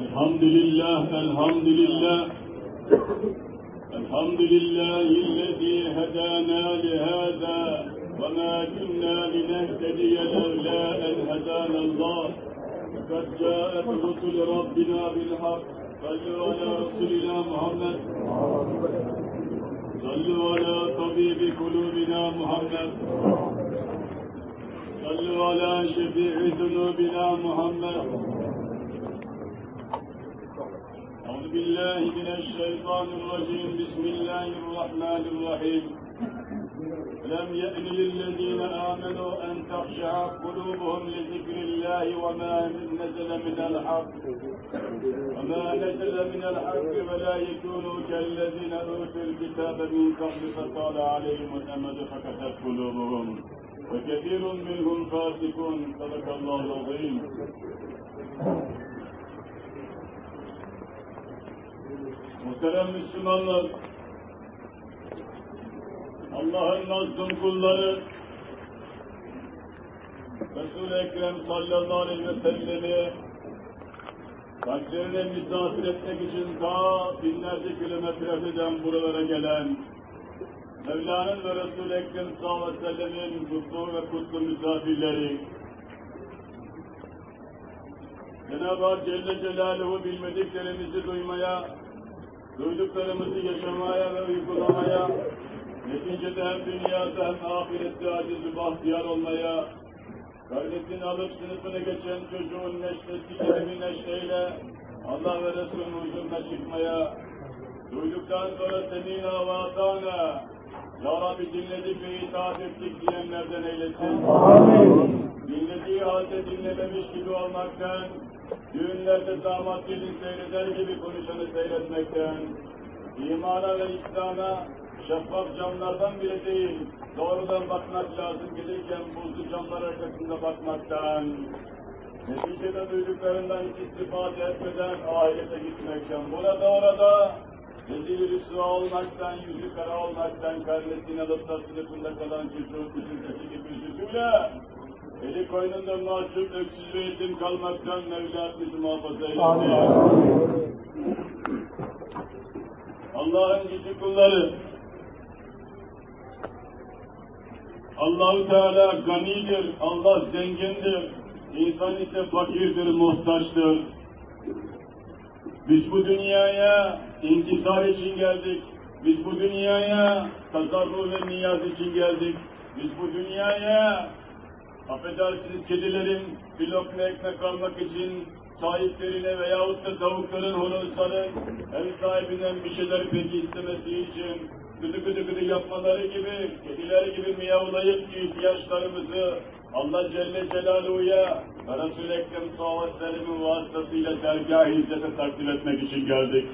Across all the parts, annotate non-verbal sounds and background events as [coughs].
الحمد لله الحمد لله. الحمد لله الذي هدانا لهذا وما كنا لنهتدي لولا أن هدانا الله. قد جاءت رسل ربنا بالحق. صلوا على رسولنا محمد. صلوا على طبيب قلوبنا محمد. صلوا على شفيع ذنوبنا محمد. أعوذ بالله من الشيطان الرجيم. بسم الله الرحمن الرحيم. لم يأن للذين آمنوا أن تخشع قلوبهم لذكر الله وما نزل من الحق. وما نزل من الحق ولا يكونوا كالذين أوتوا الكتاب من قبل فطال عليهم الأمد فكست قلوبهم. وكثير منهم فاسقون. صدق الله العظيم. Muhterem Müslümanlar, Allah'ın mazlum kulları, Resul-i Ekrem sallallahu aleyhi ve sellemi kalplerine misafir etmek için ta binlerce kilometre öteden buralara gelen Mevla'nın ve Resul-i Ekrem sallallahu aleyhi ve sellemin kutlu ve kutlu misafirleri, Cenab-ı Hak Celle Celaluhu bilmediklerimizi duymaya, duyduklarımızı yaşamaya ve uygulamaya, neticede hem dünyada hem ahirette aciz bahtiyar olmaya, kardeşini alıp sınıfını geçen çocuğun neşresi gibi bir neşreyle Allah ve Resulünün huzuruna çıkmaya, duyduktan sonra senin avatana, Ya Rabbi dinledik ve itaat ettik diyenlerden eylesin. Amin. Dinlediği halde dinlememiş gibi olmaktan, düğünlerde damat gelin seyreder gibi konuşanı seyretmekten, imana ve İslam'a şeffaf camlardan bile değil, doğrudan bakmak lazım gelirken buzlu camlar arkasında bakmaktan, neticede duyduklarından hiç istifade etmeden ahirete gitmekten, burada orada rezil rüsva olmaktan, yüzü kara olmaktan, karnesini alıp da sınıfında kalan çocuğun üzüntüsü gibi üzüntüyle, eli koynunda mahcup öksüz ve yetim kalmaktan Mevla bizi muhafaza eylesin. Allah'ın gücü kulları, Allahu Teala ganidir, Allah zengindir, insan ise fakirdir, muhtaçtır. Biz bu dünyaya intisar için geldik. Biz bu dünyaya tasarruf ve niyaz için geldik. Biz bu dünyaya affedersiniz kedilerin bir lokma ekmek almak için sahiplerine veyahut da tavukların horozların ev sahibinden bir şeyler peki istemesi için gıdı gıdı gıdı yapmaları gibi, kediler gibi miyavlayıp ihtiyaçlarımızı Allah Celle Celaluhu'ya ve Resul-i Ekrem sellem'in vasıtasıyla dergâh-ı izzete takdim etmek için geldik.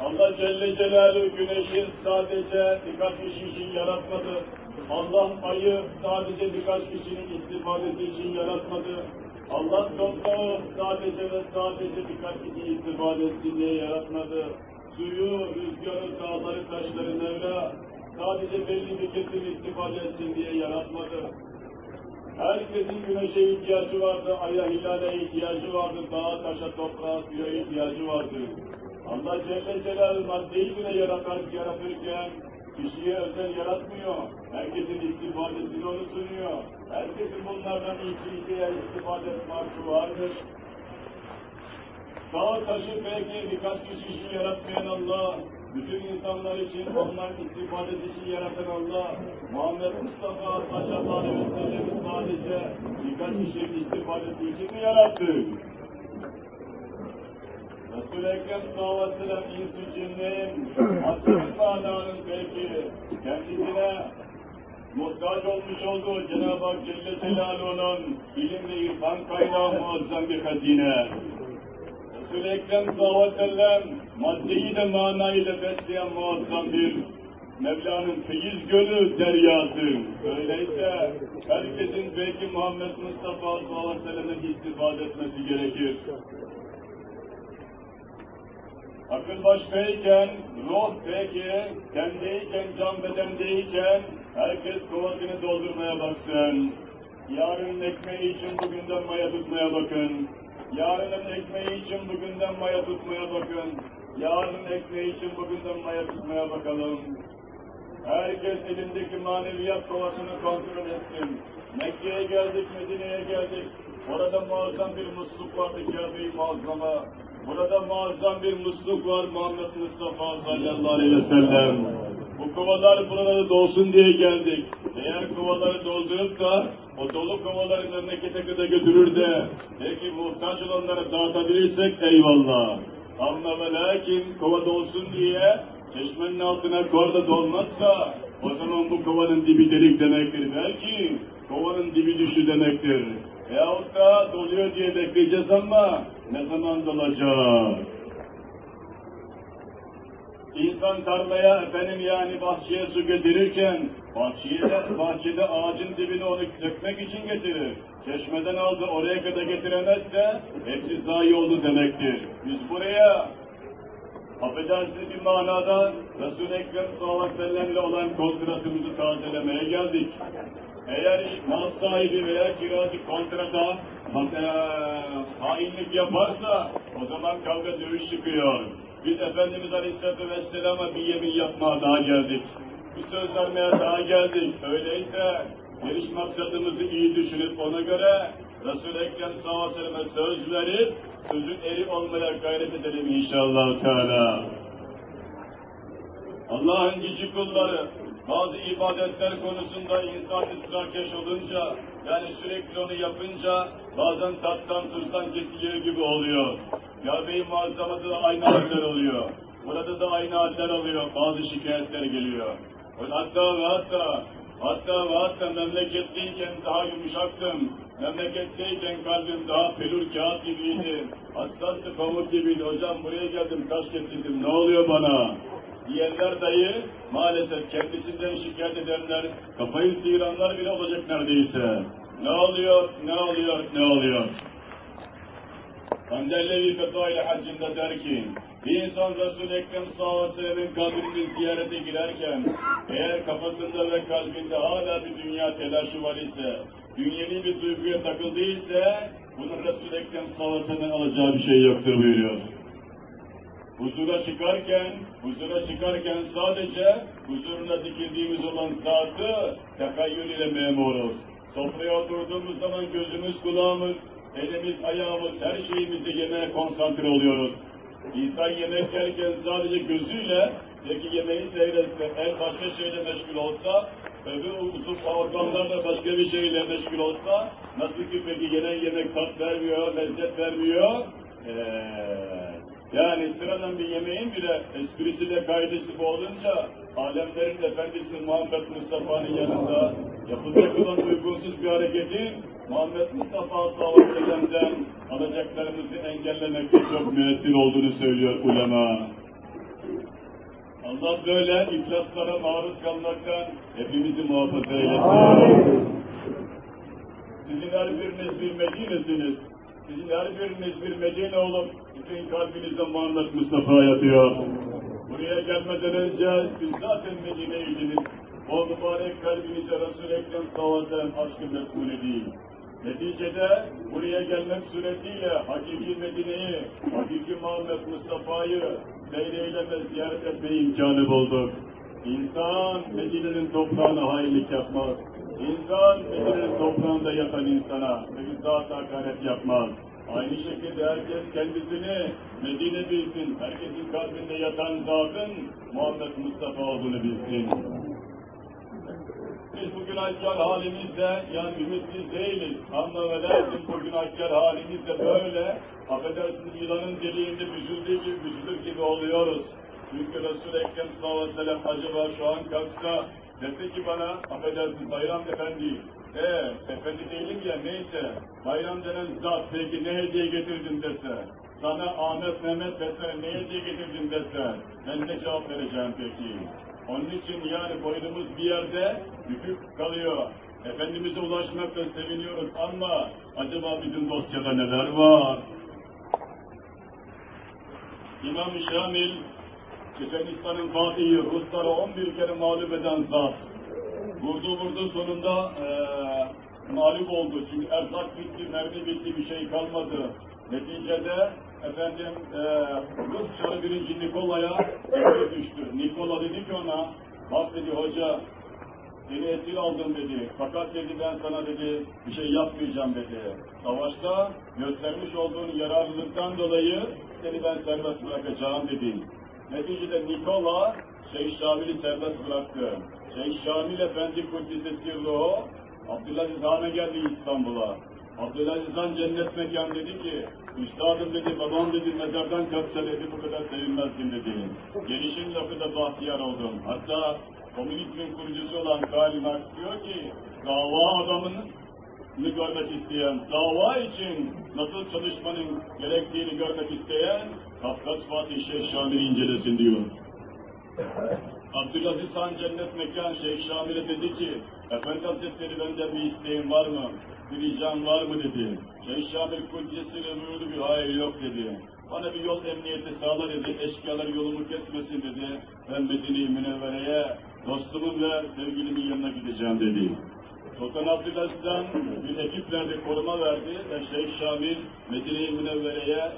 Allah Celle Celaluhu güneşi sadece birkaç kişi için yaratmadı. Allah ayı sadece birkaç kişinin istifadesi için yaratmadı. Allah toprağı sadece ve sadece birkaç kişi istifade etsin diye yaratmadı. Suyu, rüzgarı, dağları, taşları, Mevla sadece belli bir kesim istifade etsin diye yaratmadı. Herkesin güneşe ihtiyacı vardı, aya, hilale ihtiyacı vardı, dağa, taşa, toprağa, suya ihtiyacı vardı. Allah Celle Celaluhu maddeyi bile yaratır, yaratırken kişiye özel yaratmıyor. Herkesin istifadesini onu sunuyor. Herkesin bunlardan iyisiyle istifade etme vardır. Dağ taşı belki birkaç kişi için yaratmayan Allah, bütün insanlar için onların istifadesi için yaratan Allah, Muhammed Mustafa Sallallahu Aleyhi ve Sellem'i sadece birkaç kişinin istifadesi için mi yarattı? Ve sellem ins-i cinnin, asli mananın belki kendisine muhtaç olmuş olduğu Cenab-ı Hak Celle Celaluhu'nun ilim ve irfan kaynağı muazzam bir hazine. Resul-i Ekrem sallallahu aleyhi ve sellem maddeyi de manayla besleyen muazzam bir Mevla'nın feyiz gölü deryası. Öyleyse herkesin belki Muhammed Mustafa sallallahu aleyhi ve sellem'in istifade etmesi gerekir. Akıl başkayken, ruh peki, kendiyken, can bedendeyken, herkes kovasını doldurmaya baksın. Yarının ekmeği için bugünden maya tutmaya bakın. Yarının ekmeği için bugünden maya tutmaya bakın. Yarının ekmeği için bugünden maya tutmaya bakalım. Herkes elindeki maneviyat kovasını kontrol etsin. Mekke'ye geldik, Medine'ye geldik. Orada muazzam bir musluk vardı Kabe-i Muazzama. Burada muazzam bir musluk var Muhammed Mustafa sallallahu aleyhi ve sellem. Bu kovalar buraları dolsun diye geldik. Eğer kovaları doldurup da o dolu kovaları memlekete kadar götürür de belki muhtaç olanlara dağıtabilirsek eyvallah. Ama ve lakin kova dolsun diye çeşmenin altına korda dolmazsa o zaman bu kovanın dibi delik demektir. Belki kovanın dibi düşü demektir. Veyahut da doluyor diye bekleyeceğiz ama ne zaman dolacak? İnsan tarlaya efendim yani bahçeye su getirirken bahçede, bahçede ağacın dibine onu dökmek için getirir. Çeşmeden aldı oraya kadar getiremezse hepsi zayi oldu demektir. Biz buraya affedersiniz bir manada Resul-i Ekrem sallallahu aleyhi ve sellemle olan kontratımızı tazelemeye geldik. Eğer mal sahibi veya kiracı kontrata e, hainlik yaparsa o zaman kavga dövüş çıkıyor. Biz Efendimiz Aleyhisselatü Vesselam'a bir yemin yapmaya daha geldik. Bir söz vermeye daha geldik. Öyleyse geliş maksadımızı iyi düşünüp ona göre Resul-i Ekrem sallallahu aleyhi ve selleme söz verip sözün eri olmaya gayret edelim inşallah Teala. Allah'ın cici kulları bazı ibadetler konusunda insan ısrarkeş olunca yani sürekli onu yapınca bazen tattan tuzdan kesiliyor gibi oluyor. Kabe-i Muazzama'da da aynı haller oluyor. Burada da aynı haller oluyor. Bazı şikayetler geliyor. Hatta ve hatta hatta ve hatta memleketteyken daha yumuşaktım. Memleketteyken kalbim daha pelur kağıt gibiydi. Hassastı pamuk gibiydi. Hocam buraya geldim taş kesildim. Ne oluyor bana? Diyenler dayı maalesef kendisinden şikayet edenler, kafayı sıyıranlar bile olacak neredeyse. Ne oluyor, ne oluyor, ne oluyor? Kandellevi Fetva ile haccında der ki, bir insan Resul-i Ekrem sellem'in kabrini ziyarete girerken, eğer kafasında ve kalbinde hala bir dünya telaşı var ise, dünyevi bir duyguya takıldıysa, bunun Resul-i Ekrem sellem'in alacağı bir şey yoktur buyuruyor. Huzura çıkarken, huzura çıkarken sadece huzuruna dikildiğimiz olan zatı tekayyül ile memuruz. Sofraya oturduğumuz zaman gözümüz, kulağımız, elimiz, ayağımız, her şeyimizde yemeğe konsantre oluyoruz. İnsan yemek yerken sadece gözüyle, peki yemeği seyretse, el başka şeyle meşgul olsa, öbür uzuv organlar da başka bir şeyle meşgul olsa, nasıl ki peki yenen yemek tat vermiyor, lezzet vermiyor, ee, yani sıradan bir yemeğin bile esprisiyle kaidesi bu olunca alemlerin efendisi Muhammed Mustafa'nın yanında yapılacak olan uygunsuz bir hareketi Muhammed Mustafa sallallahu aleyhi alacaklarımızı engellemekte çok müessir olduğunu söylüyor ulema. Allah böyle iflaslara maruz kalmaktan hepimizi muhafaza eylesin. Sizin her biriniz bir Medine'siniz. Sizin her biriniz bir Medine olup bütün kalbinizde Muhammed Mustafa yatıyor. Buraya gelmeden önce siz zaten Medine'ydiniz. O mübarek kalbinize Resul-i Ekrem sallallahu aşkı mesule değil. Neticede buraya gelmek suretiyle hakiki Medine'yi, hakiki Muhammed Mustafa'yı seyreyleme, ziyaret etme imkanı bulduk. İnsan Medine'nin toprağına hainlik yapmaz. İnsan Medine'nin toprağında yatan insana zat hakaret yapmaz. Aynı şekilde herkes kendisini Medine bilsin, herkesin kalbinde yatan zatın Muhammed Mustafa olduğunu bilsin. Biz bu günahkar halimizde, yani ümitsiz değiliz. Ama ve lakin bu günahkar böyle, affedersiniz yılanın deliğinde büzüldüğü gibi, büzülür gibi oluyoruz. Çünkü Resul-i Ekrem sallallahu aleyhi ve sellem acaba şu an kalksa, dese ki bana, affedersiniz Bayram Efendi, ee, efendi değilim ya neyse, bayram denen zat peki ne hediye getirdin dese, sana Ahmet Mehmet vesaire ne hediye getirdin dese, ben ne cevap vereceğim peki? Onun için yani boynumuz bir yerde bükük kalıyor. Efendimiz'e ulaşmakta seviniyoruz ama acaba bizim dosyada neler var? İmam Şamil, Çeçenistan'ın Fatihi, Rusları 11 kere mağlup eden zat. Vurdu vurdu sonunda ee, mağlup oldu. Çünkü erzak bitti, mermi bitti, bir şey kalmadı. Neticede efendim e, Rus Çarı birinci Nikola'ya düştü. Nikola dedi ki ona, bak dedi hoca, seni esir aldım dedi. Fakat dedi ben sana dedi bir şey yapmayacağım dedi. Savaşta göstermiş olduğun yararlılıktan dolayı seni ben serbest bırakacağım dedi. Neticede Nikola Şeyh Şamil'i serbest bıraktı. Şeyh Şamil Efendi Kuddise Sirruhu Abdülaziz Han'a geldi İstanbul'a. Abdülaziz Han cennet mekan dedi ki, Üstadım dedi, babam dedi, mezardan kalksa dedi, bu kadar sevinmezdim dedi. Gelişin lafı da bahtiyar oldum. Hatta komünizmin kurucusu olan Karl Marx diyor ki, dava adamını görmek isteyen, dava için nasıl çalışmanın gerektiğini görmek isteyen, Kafkas Fatih Şeyh Şamil'i incelesin diyor. Abdülaziz Han cennet mekan Şeyh Şamil'e dedi ki, Efendi Hazretleri benden bir isteğin var mı? Bir ricam var mı dedi. Şeyh Şamil Kuddesi'ne buyurdu bir hayır yok dedi. Bana bir yol emniyeti sağla dedi, eşkıyalar yolumu kesmesin dedi. Ben Medine-i Münevvere'ye dostumun ve sevgilimin yanına gideceğim dedi. Sultan Abdülaziz'den bir ekip verdi, koruma verdi ve Şeyh Şamil Medine-i Münevvere'ye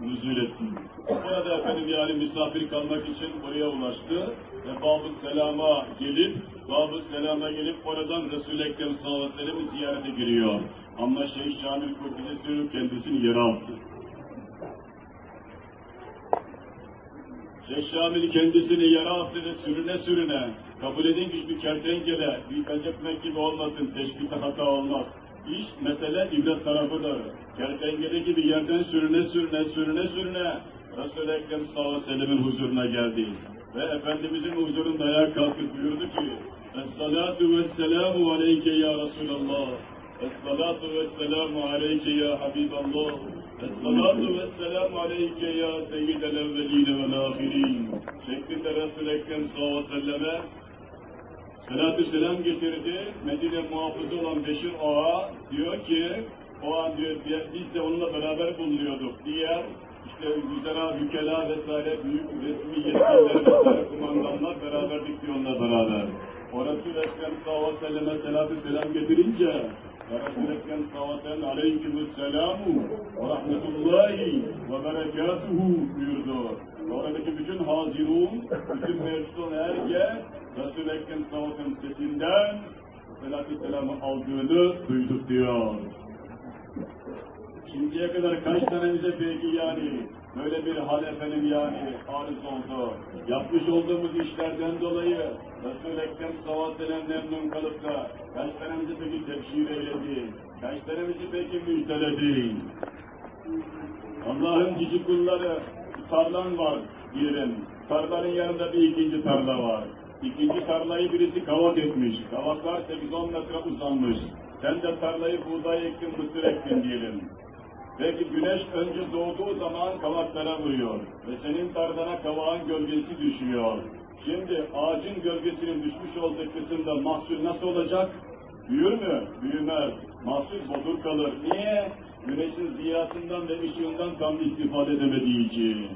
nüzul etti. Burada efendim yani misafir kalmak için oraya ulaştı ve Bab-ı Selam'a gelip, Bab-ı Selam'a gelip oradan Resul-i Ekrem sallallahu aleyhi ve ziyarete giriyor. Ama Şeyh Şamil Kurtulesi kendisini yere attı. Şeyh Şamil kendisini yere attı ve sürüne sürüne, kabul edin ki bir kertenkele, bir benzetmek gibi olmasın, teşbihte hata olmaz. İş, mesele ibret tarafıdır. Kertenkele gibi yerden sürüne sürüne, sürüne sürüne, Resul-i Ekrem sallallahu aleyhi ve sellemin huzuruna geldi. Ve Efendimizin huzurunda ayağa kalkıp buyurdu ki, Es-salatu ve-selamu aleyke ya Resulallah. Es-salatu ve-selamu aleyke ya Habiballah. Es-salatu ve-selamu aleyke ya seyyidel evveline vel-ahirin. Şeklinde Resul-i Ekrem sallallahu aleyhi ve Selatü selam getirdi. Medine muhafızı olan Beşir Ağa diyor ki, o an diyor biz de onunla beraber bulunuyorduk. Diğer işte güzera, vükela vesaire büyük resmi yetkililer vesaire kumandanlar beraberdik diyor onunla beraber. O Resul-i Ekrem sallallahu aleyhi ve selam getirince Resul-i Ekrem sallallahu aleyhi ve ve rahmetullahi ve berekatuhu buyurdu. Oradaki bütün hazirun, bütün mevcut herkes Resul-i Ekrem sallallahu sesinden selatü selamı aldığını duyduk diyor. Şimdiye kadar kaç tanemize peki yani böyle bir hal efendim yani arız oldu. Yapmış olduğumuz işlerden dolayı Resul-i Ekrem sallallahu aleyhi memnun kalıp da kaç tanemizi peki tebşir eyledi? Kaç tanemizi peki müjdeledi? Allah'ın cici kulları tarlan var diyelim. Tarlanın yanında bir ikinci tarla var. İkinci tarlayı birisi kavak etmiş. Kavaklar 8-10 metre uzanmış. Sen de tarlayı buğday ektin, mısır ektin diyelim. Belki güneş önce doğduğu zaman kavaklara vuruyor ve senin tarlana kavağın gölgesi düşüyor. Şimdi ağacın gölgesinin düşmüş olduğu kısımda mahsul nasıl olacak? Büyür mü? Büyümez. Mahsul bodur kalır. Niye? Güneşin ziyasından ve ışığından tam istifade edemediği için.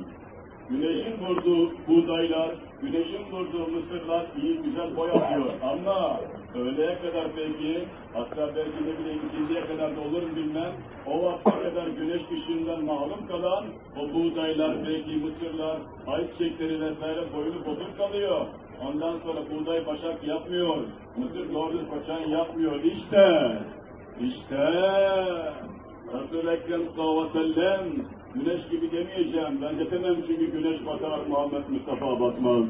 Güneşin vurduğu buğdaylar, güneşin vurduğu mısırlar iyi güzel boy atıyor ama öğleye kadar belki, hatta belki ne bileyim ikindiye kadar da olur bilmem, o vakte kadar güneş ışığından mahrum kalan o buğdaylar, belki mısırlar, ay çiçekleri vesaire boyunu bozuk kalıyor. Ondan sonra buğday başak yapmıyor, mısır doğru koçan yapmıyor. İşte, işte Resul-i Ekrem sellem güneş gibi demeyeceğim. Ben de demem çünkü güneş batar, Muhammed Mustafa batmaz.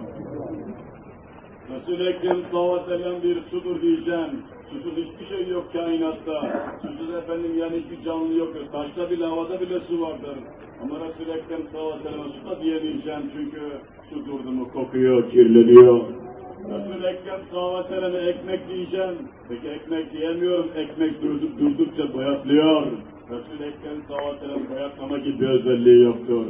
Resul-i Ekrem sellem bir sudur diyeceğim. Susuz hiçbir şey yok kainatta. Susuz efendim yani hiçbir canlı yok. Taşta bile, havada bile su vardır. Ama Resul-i Ekrem sallallahu aleyhi ve sellem su da diyemeyeceğim çünkü su durdu mu kokuyor, kirleniyor. Resul-i Ekrem selleme ekmek diyeceğim. Peki ekmek diyemiyorum. Ekmek durduk, durdukça boyatlıyor. Resul-i Ekrem sallallahu aleyhi ve sellem özelliği yoktur.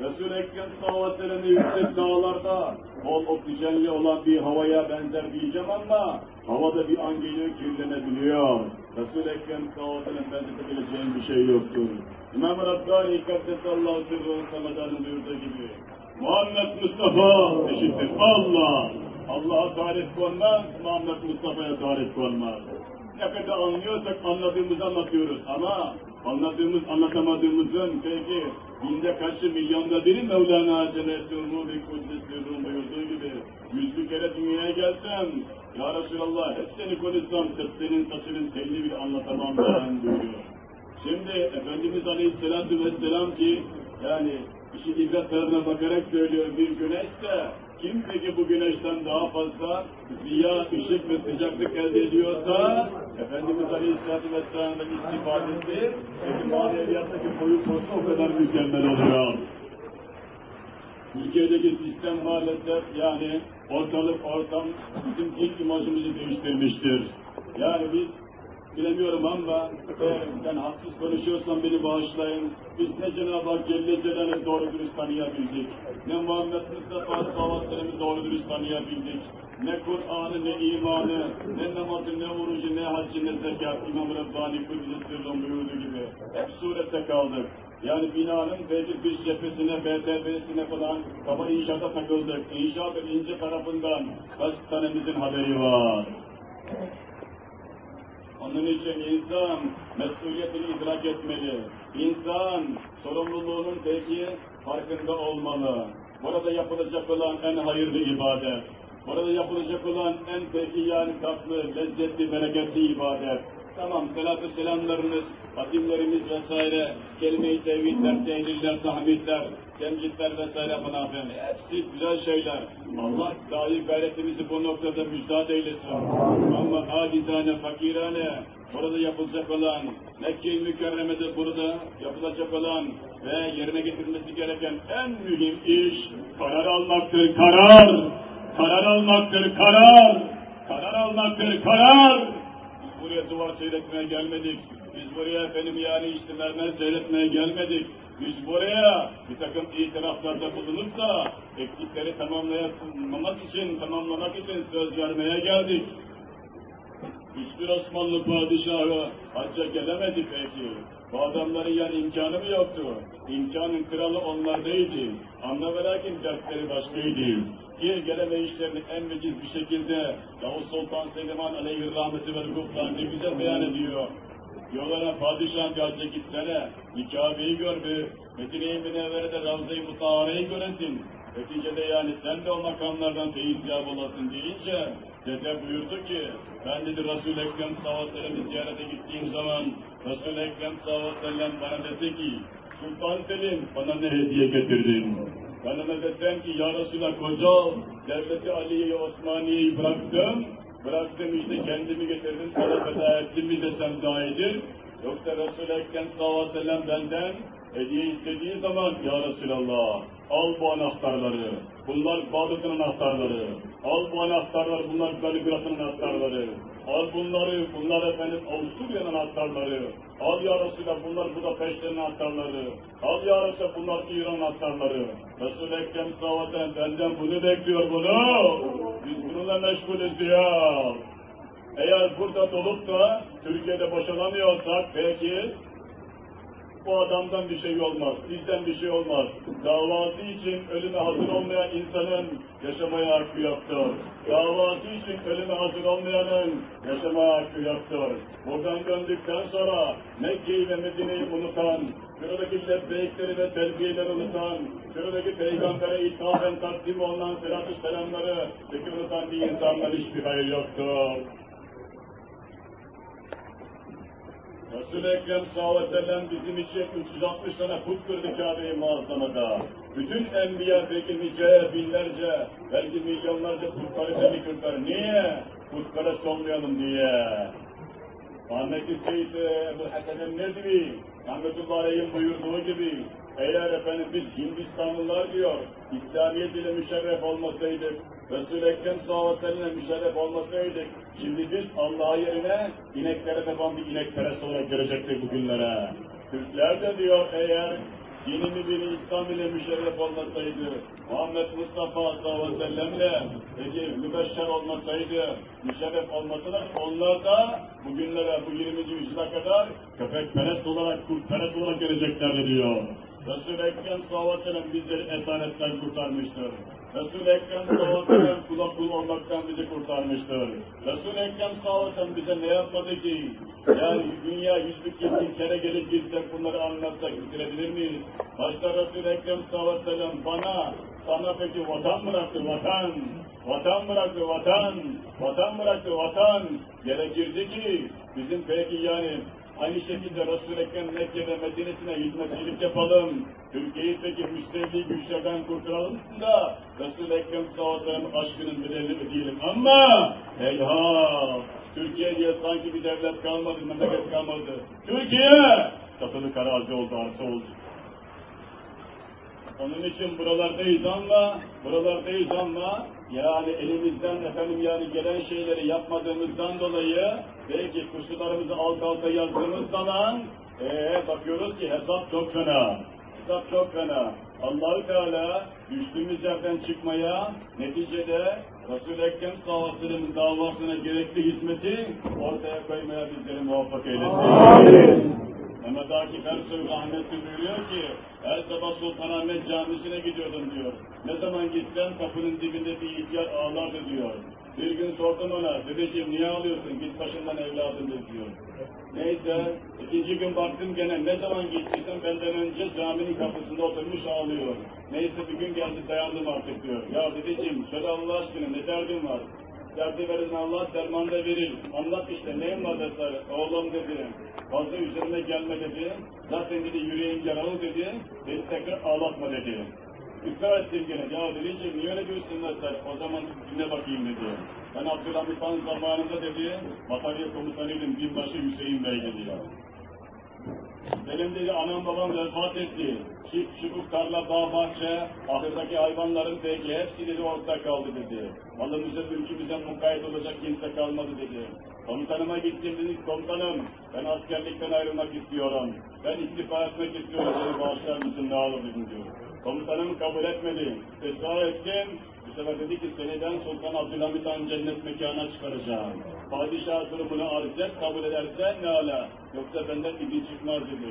Resul-i Ekrem sallallahu aleyhi ve yüksek dağlarda bol oksijenli olan bir havaya benzer diyeceğim ama havada bir an geliyor kirlenebiliyor. Resul-i Ekrem sallallahu aleyhi ve sellem benzetebileceğim bir şey yoktur. İmam Rabbani Kaddesallahu sirruhu samadanın buyurduğu gibi Muhammed Mustafa eşittir Allah. Allah'a tarif konmaz, Muhammed Mustafa'ya tarif konmaz. ne kadar anlıyorsak anladığımızı anlatıyoruz. Ama anladığımız anlatamadığımızın peki binde kaçı milyonda biri Mevlana Celle'nin ve Kuddesir'in buyurduğu gibi yüz kere dünyaya gelsem Ya Resulallah hep seni konuşsam senin saçının telli bir anlatamam ben buyuruyor. Şimdi Efendimiz Aleyhisselatü Vesselam ki yani işi ibret tarafına bakarak söylüyor bir güneş de kim peki bu güneşten daha fazla ziya, ışık ve sıcaklık elde ediyorsa Efendimiz Aleyhisselatü Vesselam'ın istifadesi peki maneviyattaki boyu postu o kadar mükemmel oluyor. Türkiye'deki sistem maalesef yani ortalık ortam bizim ilk imajımızı değiştirmiştir. Yani biz bilemiyorum ama eğer ben haksız konuşuyorsam beni bağışlayın. Biz ne Cenab-ı Hak Celle Celaluhu doğru dürüst tanıyabildik. Ne Muhammed Mustafa sallallahu doğru dürüst tanıyabildik. Ne Kur'an'ı, ne imanı, ne namazı, ne orucu, ne haccı, ne zekat, İmam Rabbani Kudüs'ün buyurduğu gibi hep surette kaldık. Yani binanın belki dış cephesine, BTB'sine falan kafa inşaata takıldık. İnşaatın ince tarafından kaç tanemizin haberi var. Onun için insan mesuliyetini idrak etmeli. İnsan sorumluluğunun peki farkında olmalı. Burada yapılacak olan en hayırlı ibadet. Burada yapılacak olan en peki yani tatlı, lezzetli, bereketli ibadet. Tamam, selatü selamlarınız, hatimlerimiz vesaire, kelime-i tevhidler, tehliller, tahmidler, temcitler vesaire filan. Hepsi güzel şeyler. Allah dahi gayretimizi bu noktada müjdat eylesin. Ama acizane, fakirane, burada yapılacak olan, Mekke-i Mükerreme'de burada yapılacak olan ve yerine getirilmesi gereken en mühim iş, karar almaktır, karar! Karar almaktır, karar! Karar almaktır, karar! Buraya duvar seyretmeye gelmedik. Biz buraya efendim yani işte mermer seyretmeye gelmedik. Biz buraya bir takım itiraflarda bulunup da eksikleri tamamlamak için, tamamlamak için söz vermeye geldik. Hiçbir Osmanlı padişahı hacca gelemedi peki. Bu adamların yani imkanı mı yoktu? İmkanın kralı onlardaydı. Anla ve lakin dertleri başkaydı. Ki geleme işlerini en veciz bir şekilde Yavuz Sultan Selimhan aleyhi rahmeti ve gufran ne güzel beyan ediyor. Diyorlar padişah hacca gitsene, Kabe'yi gör bir, Medine-i Münevvere'de Ravza-i Mutahare'yi göresin. Neticede yani sen de o makamlardan teyit olasın deyince dede buyurdu ki ben dedi Resul-i Ekrem sallallahu ziyarete gittiğim zaman Resul-i Ekrem sallallahu bana dedi ki Sultan Selim bana ne hediye getirdin? Ben ona desem ki ya Resulallah koca devleti Aliye'yi Osmaniye'yi bıraktım bıraktım işte kendimi getirdim sana feda ettim mi desem daha iyidir. Yoksa Resul-i Ekrem sallallahu benden hediye istediği zaman ya Resulallah al bu anahtarları. Bunlar Bağdat'ın anahtarları. Al bu anahtarları, bunlar Belgrad'ın anahtarları. Al bunları, bunlar efendim Avusturya'nın anahtarları. Al ya Resulallah bunlar Budapeşte'nin anahtarları. Al ya Resulallah bunlar İran anahtarları. Resul-i Ekrem sellem benden bunu bekliyor bunu. Biz bununla meşgulüz ya. Eğer burada dolup da Türkiye'de boşalamıyorsak belki bu adamdan bir şey olmaz, bizden bir şey olmaz. Davası için ölüme hazır olmayan insanın yaşamaya hakkı yoktur. Davası için ölüme hazır olmayanın yaşamaya hakkı yoktur. Buradan döndükten sonra Mekke'yi ve Medine'yi unutan, şuradaki lebbeyikleri ve terbiyeleri unutan, şuradaki peygambere ithafen takdim olunan selatü selamları peki unutan bir insanlar hiçbir hayır yoktur. Resul-i Ekrem sallallahu aleyhi ve sellem bizim için 360 tane put kırdı Kabe-i Muazzama'da. Bütün enbiya peki nice, binlerce, belki milyonlarca putları seni kırdılar. Niye? Putperest olmayalım diye. Ahmet-i Seyyid Ebu Hasan Nedvi, Rahmetullahi buyurduğu gibi, eğer efendim biz Hindistanlılar diyor, İslamiyet ile müşerref olmasaydık, Resul-i Ekrem sallallahu aleyhi ve müşerref olmasaydık, şimdi biz Allah'a yerine ineklere taban bir inekperest olarak görecektik bugünlere. Türkler de diyor eğer dinimi biri İslam ile müşerref olmasaydı, Muhammed Mustafa sallallahu aleyhi ve sellemle mübeşşer olmasaydı, müşerref olmasaydı, onlar da bugünlere, bu 20. yüzyıla kadar köpekperest olarak, kurtperest olarak geleceklerdi diyor. Resul-i Ekrem sallallahu bizleri esaretten kurtarmıştır. Resul-i Ekrem sallallahu [coughs] aleyhi kula kul olmaktan bizi kurtarmıştır. Resul-i Ekrem sallallahu bize ne yapmadı ki? Yani dünya yüzlük bin kere gelip gitsek bunları anlatsak bitirebilir miyiz? Başta Resul-i Ekrem sallallahu bana, sana peki vatan bıraktı, vatan. Vatan bıraktı, vatan. Vatan bıraktı, vatan. Gerekirdi ki bizim peki yani Aynı şekilde Resul-i Ekrem Mekke ve Medine'sine hizmetçilik yapalım. Türkiye'yi peki müstevli güçlerden kurtaralım da Resul-i Ekrem sellem aşkının bedelini ödeyelim. Ama heyhat! Türkiye diye sanki bir devlet kalmadı, memleket kalmadı. Türkiye! Satılık arazi oldu, arsa oldu. Onun için buralardayız ama, buralardayız ama, yani elimizden efendim yani gelen şeyleri yapmadığımızdan dolayı belki kusurlarımızı alt alta yazdığımız zaman ee, bakıyoruz ki hesap çok fena. Hesap çok fena. Allahu Teala düştüğümüz yerden çıkmaya neticede Resul-i Ekrem sallallahu davasına gerekli hizmeti ortaya koymaya bizleri muvaffak eylesin. Mehmet Akif Ersoy rahmetli buyuruyor ki her sabah Sultanahmet Camisi'ne gidiyordum diyor. Ne zaman gitsen kapının dibinde bir ihtiyar ağlardı diyor. Bir gün sordum ona, dedeciğim niye ağlıyorsun, git başından evladım diyor. Neyse, ikinci gün baktım gene ne zaman gittiysen benden önce caminin kapısında oturmuş ağlıyor. Neyse bir gün geldi dayandım artık diyor. Ya dedeciğim söyle Allah aşkına ne derdin var? Derdi verin Allah, derman da verir. Anlat işte neyin var vesaire. Oğlum dedi, fazla üzerine gelme dedi. Zaten dedi yüreğin yaralı dedi. Beni tekrar ağlatma dedi. Israr ettim gene. Ya dedeciğim niye öyle diyorsun vesaire. O zaman dinle bakayım dedi. Ben Abdülhamit Han zamanında dedi, batarya komutanıydım, binbaşı Hüseyin Bey dedi. Benim dedi anam babam vefat etti. Çift, çubuk, tarla, bağ, bahçe, ahırdaki hayvanların peki hepsi dedi ortak kaldı dedi. Malımıza, mülkümüze mukayyet olacak kimse kalmadı dedi. Komutanıma gittim dedi, komutanım ben askerlikten ayrılmak istiyorum. Ben istifa etmek istiyorum, beni bağışlar mısın ne olur dedim diyor. Komutanım kabul etmedi. Israr ettim, bu sefer dedi ki seneden Sultan Abdülhamit Han cennet mekana çıkaracağım. Padişah durumunu arz et, kabul ederse ne ala. Yoksa benden izin çıkmaz dedi.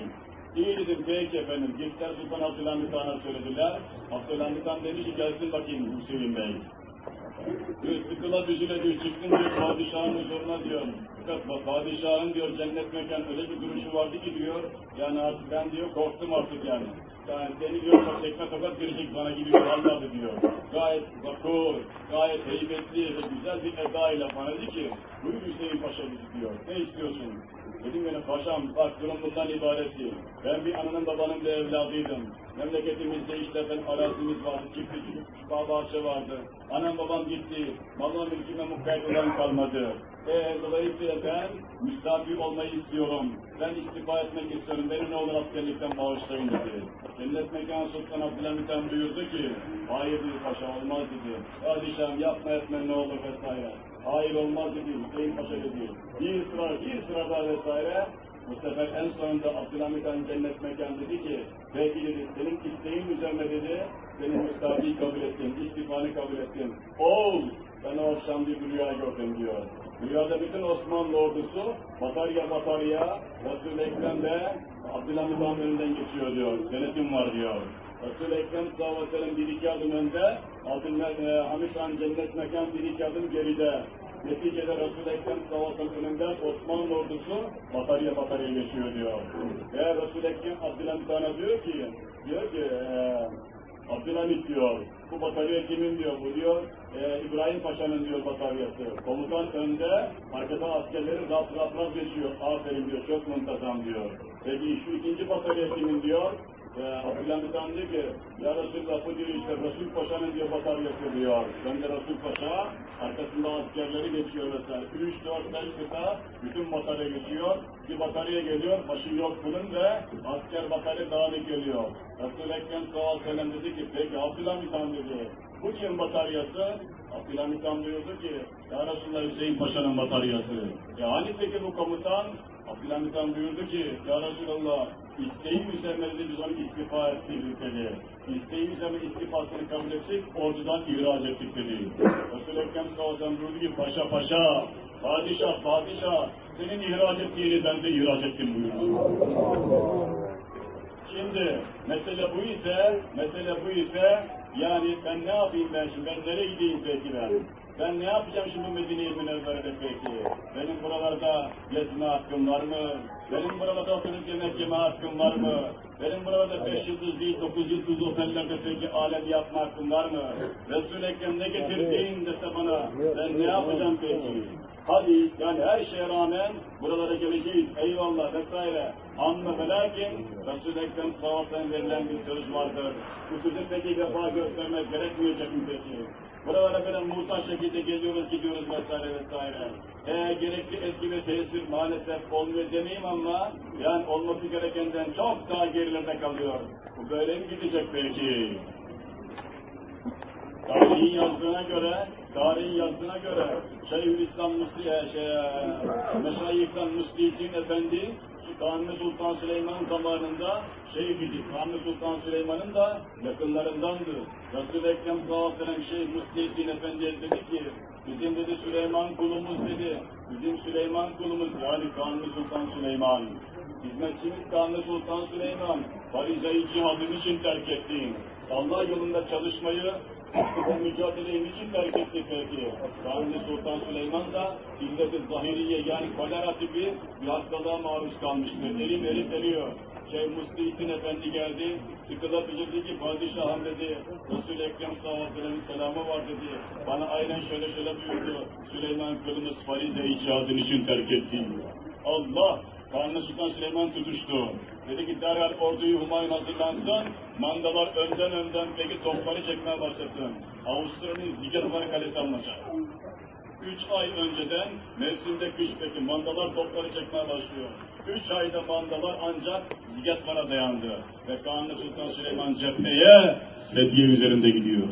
İyi dedim peki efendim. Gittiler Sultan Abdülhamit Han'a söylediler. Abdülhamit Han demiş ki gelsin bakayım Hüseyin Bey. Diyor sıkıla düzüle diyor çıktım diyor padişahın huzuruna diyor. Padişahın diyor cennet mekan öyle bir duruşu vardı ki diyor. Yani artık ben diyor korktum artık yani. Yani seni diyor çok tekme tokat girecek bana gidiyor vallahi diyor. Gayet vakur, gayet heybetli ve güzel bir eda ile bana dedi ki buyur Hüseyin Paşa diyor. Ne istiyorsun? Dedim yani paşam bak durum bundan ibaret değil. Ben bir ananın babanın bir evladıydım. Memleketimizde işte ben arazimiz vardı, çiftlik, bağ bahçe vardı. Anam babam gitti, malına mülküme mukayyet olan kalmadı. E, dolayısıyla ben müstahil olmayı istiyorum. Ben istifa etmek istiyorum. Beni ne olur askerlikten bağışlayın dedi. Cennet Mekan Sultan Abdülhamit Han buyurdu ki, hayır dedi paşa olmaz dedi. Padişahım yapma etme ne olur vesaire. Hayır olmaz dedi, Hüseyin Paşa dedi. Bir sıra, bir sıra daha vesaire. Bu sefer en sonunda Abdülhamit Han cennet mekan dedi ki, belki dedi senin isteğin üzerine dedi, senin müstahil kabul ettim, istifanı kabul ettim. Oğul, ben o akşam bir rüya gördüm diyor. Rüyada bütün Osmanlı ordusu batarya batarya Resul-i Ekrem de Abdülhamit Han önünden geçiyor diyor. Denetim var diyor. Resul-i Ekrem sallallahu aleyhi ve sellem bir iki adım önde, Abdülhamit Han cennet mekan bir iki adım geride. Neticede Resul-i Ekrem sallallahu ve önünden Osmanlı ordusu batarya batarya geçiyor diyor. Ve Resul-i Ekrem Abdülhamit Han'a diyor ki, diyor ki, ee, Abdülhamit diyor, bu batarya kimin diyor, bu diyor, e, İbrahim Paşa'nın diyor bataryası. Komutan önde, arkada askerleri rap rap rap geçiyor. Aferin diyor, çok muntazam diyor. Peki şu ikinci batarya kimin diyor, e, Abdülhamit Han diyor ki, ya Resulallah bu diyor işte Resul Paşa'nın diyor bataryası diyor. Ben de Resul Paşa, arkasında askerleri geçiyor mesela. 3, 4, 5 kıta, bütün batarya geçiyor. Bir batarya geliyor, başı yok bunun ve asker batarya dağınık geliyor. Resul-i Ekrem sallallahu aleyhi dedi ki, peki Abdülhamit Han dedi, bu kim bataryası? Abdülhamit Han diyordu ki, ya Resulallah Hüseyin Paşa'nın bataryası. Ya hani peki bu komutan? Abdülhamit Han ki, Ya Resulallah, isteğim üzerine dedi, biz onu istifa ettik dedi. İsteğim üzerine istifasını kabul ettik, ordudan ihraç ettik dedi. Resul-i Ekrem sallallahu aleyhi ki, paşa paşa, padişah padişah, senin ihraç ettiğini ben de ihraç ettim buyurdu. Şimdi mesele bu ise, mesele bu ise yani ben ne yapayım ben şimdi, ben nereye gideyim peki ben? Ben ne yapacağım şimdi Medine-i Münevvere'de peki? Benim buralarda gezme hakkım var mı? Benim buralarda oturup yemek yeme hakkım var mı? Benim burada beş yıldız değil, dokuz yıldız otellerde peki alem yapma hakkım var mı? Resul-i Ekrem ne getirdiğin dese bana, ben ne yapacağım peki? Hadi yani her şeye rağmen buralara geleceğiz. Eyvallah vesaire. Amma ve lakin Resul-i Ekrem sallallahu verilen bir söz vardır. Bu sözü peki vefa göstermek gerekmeyecek mi peki? Buralara böyle muhtaç şekilde geliyoruz gidiyoruz vesaire vesaire. E, gerekli etki ve tesir maalesef olmuyor demeyeyim ama yani olması gerekenden çok daha gerilerde kalıyor. Bu böyle mi gidecek peki? Tarihin yazdığına göre, tarihin yazdığına göre Şeyhülislam Musti, şey, Meşayihtan Musti'in Efendi Kanuni Sultan Süleyman zamanında şeyhidi. Kanuni Sultan Süleyman'ın da yakınlarındandı. Resul-i Ekrem sellem Şeyh Musti'in Efendi dedi ki bizim dedi Süleyman kulumuz dedi. Bizim Süleyman kulumuz yani Kanuni Sultan Süleyman. Hizmetçimiz Kanuni Sultan Süleyman. Farize-i cihadın için terk ettiğin. Allah yolunda çalışmayı bu mücadeleyi niçin terk etti peki? Kanuni Sultan Süleyman da illet-i zahiriye yani kolera tipi bir hastalığa maruz kalmıştır. Elim erip eriyor. Şeyh Musti'in Efendi geldi, sıkıda bildirdi ki padişahım dedi, Resul-i Ekrem sallallahu selamı var dedi. Bana aynen şöyle şöyle buyurdu. Süleyman kılımız farize icadın için terk etti. Allah! Kanuni Sultan Süleyman tutuştu. Dedi ki derhal orduyu Humayun hazırlansın, mandalar önden önden peki topları çekmeye başlasın. Avusturya'nın Zigetvar Kalesi alınacak. Üç ay önceden mevsimde kış peki mandalar topları çekmeye başlıyor. Üç ayda mandalar ancak Zigetvar'a dayandı. Ve Kanuni Sultan Süleyman cepheye sedye üzerinde gidiyor.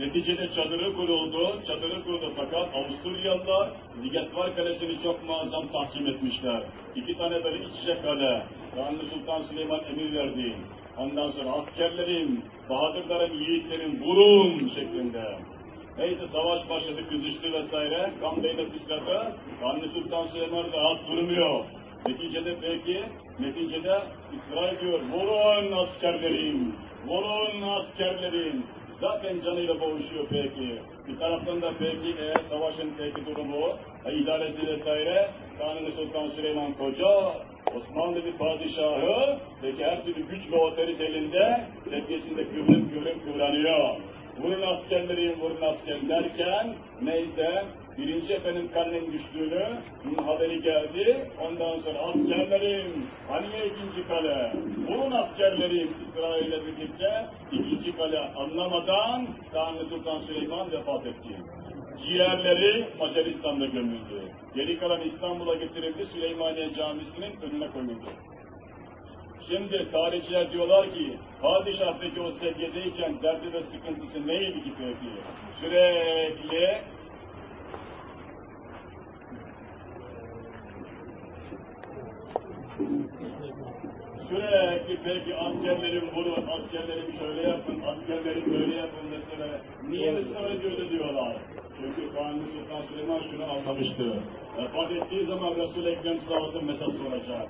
Neticede çadırı kuruldu, çadırı kuruldu fakat Avusturyalılar Zigetvar Kalesi'ni çok muazzam tahkim etmişler. İki tane böyle iç içe kale, Kanuni Sultan Süleyman emir verdi. Ondan sonra askerlerim, bahadırlarım, yiğitlerim vurun şeklinde. Neyse savaş başladı, kızıştı vesaire. Kan Bey'le sıçradı. Kanuni Sultan Süleyman rahat durmuyor. Neticede peki, neticede İsrail diyor, vurun askerlerim, vurun askerlerim. Zaten canıyla boğuşuyor peki. Bir taraftan da peki e, savaşın peki durumu, idaresi vesaire, Kanuni Sultan Süleyman Koca, Osmanlı bir padişahı, peki her türlü güç ve otorite elinde, tepkisinde kıvrım kıvrım kıvranıyor. Vurun askerleri, vurun asker derken, neyse, birinci efendim karnın düştüğünü haberi geldi. Ondan sonra askerlerim, hani ikinci kale? Vurun askerlerim İsrail'le birlikte ikinci kale anlamadan Kanuni Sultan Süleyman vefat etti. Ciğerleri Macaristan'da gömüldü. Geri kalan İstanbul'a getirildi, Süleymaniye Camisi'nin önüne koyuldu. Şimdi tarihçiler diyorlar ki, padişah peki o seviyedeyken derdi ve sıkıntısı neydi ki peki? Sürekli Sürekli peki askerlerim vurun, askerlerim şöyle yapın, askerlerim böyle yapın mesela. Niye ısrar ediyordu diyorlar. Çünkü Kanuni Sultan Süleyman şunu anlamıştı. Vefat ettiği zaman Resul-i Ekrem sallallahu mesaj soracak.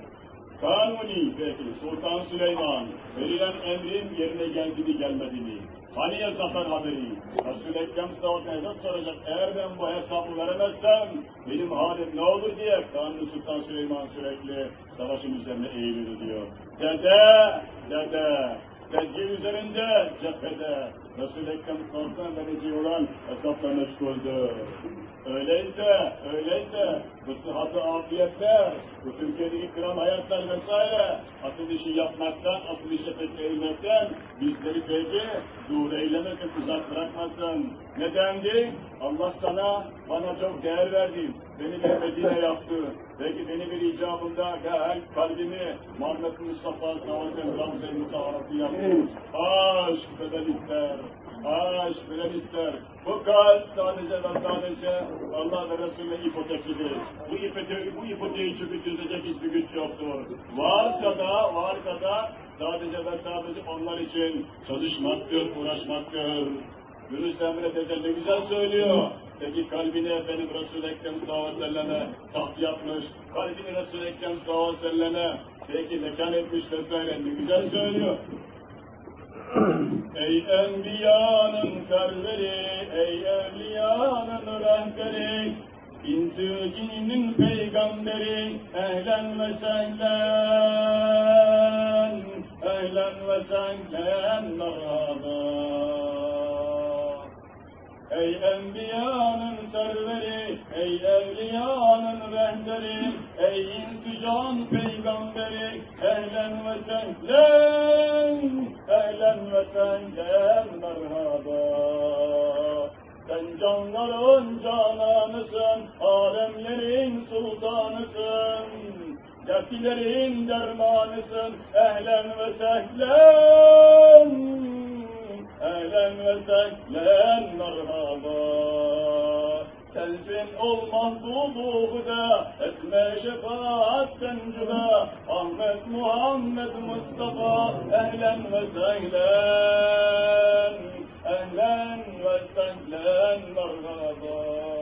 Kanuni peki Sultan Süleyman verilen emrin yerine geldi mi gelmedi mi? Hani ya zafer haberi? Resul-i Ekrem sallallahu soracak. Eğer ben bu hesabı veremezsem benim halim ne olur diye Kanuni Sultan Süleyman sürekli savaşın üzerine eğilirdi diyor. Dede, dede, secde üzerinde cephede Resul-i Ekrem sallallahu vereceği olan hesapla meşguldür. Öyleyse, öyleyse bu sıhhatı afiyetler, bu Türkiye'deki kral hayatlar vesaire asıl işi yapmaktan, asıl işe pek eğilmekten bizleri peki dur eylemesin, uzak bırakmasın. Nedendi? Allah sana, bana çok değer verdi. Beni bir Medine yaptı. Peki beni bir icabında gel kalbimi Muhammed Mustafa Savaş'ın Ramza-i Mutaharatı yaptı. Aşk bedel ister. Aşk bedel ister. Bu kalp sadece ve sadece Allah ve Resulüne ipotekidir. Bu ipoteği, bu ipoteği çökütülecek hiçbir güç yoktur. Varsa da, varsa da sadece ve sadece onlar için çalışmaktır, uğraşmaktır. Yunus Emre Teze ne güzel söylüyor. Peki kalbini efendim Resul-i Ekrem sallallahu aleyhi ve selleme taht yapmış. Kalbini Resul-i Ekrem sallallahu aleyhi ve selleme Peki mekan etmiş vesaire ne güzel söylüyor. [clears throat] ey enbiyanın serveri, ey evliyanın rehberi, İnsü cinnin peygamberi, ehlen ve sehlen, ehlen ve sehlen merhaba. Ey enbiyanın serveri, ey evliyanın rehberi, ey insücan peygamberi, ehlen ve sehlen, ehlen ve sehlen merhaba. Sen canların cananısın, alemlerin sultanısın, dertlilerin dermanısın, ehlen ve sehlen. Ehlen ve sehlen merhaba. Sensin ol mahbubu huda, esme şefaatten cüda, Ahmet Muhammed Mustafa, ehlen ve sehlen, ehlen ve sehlen merhaba.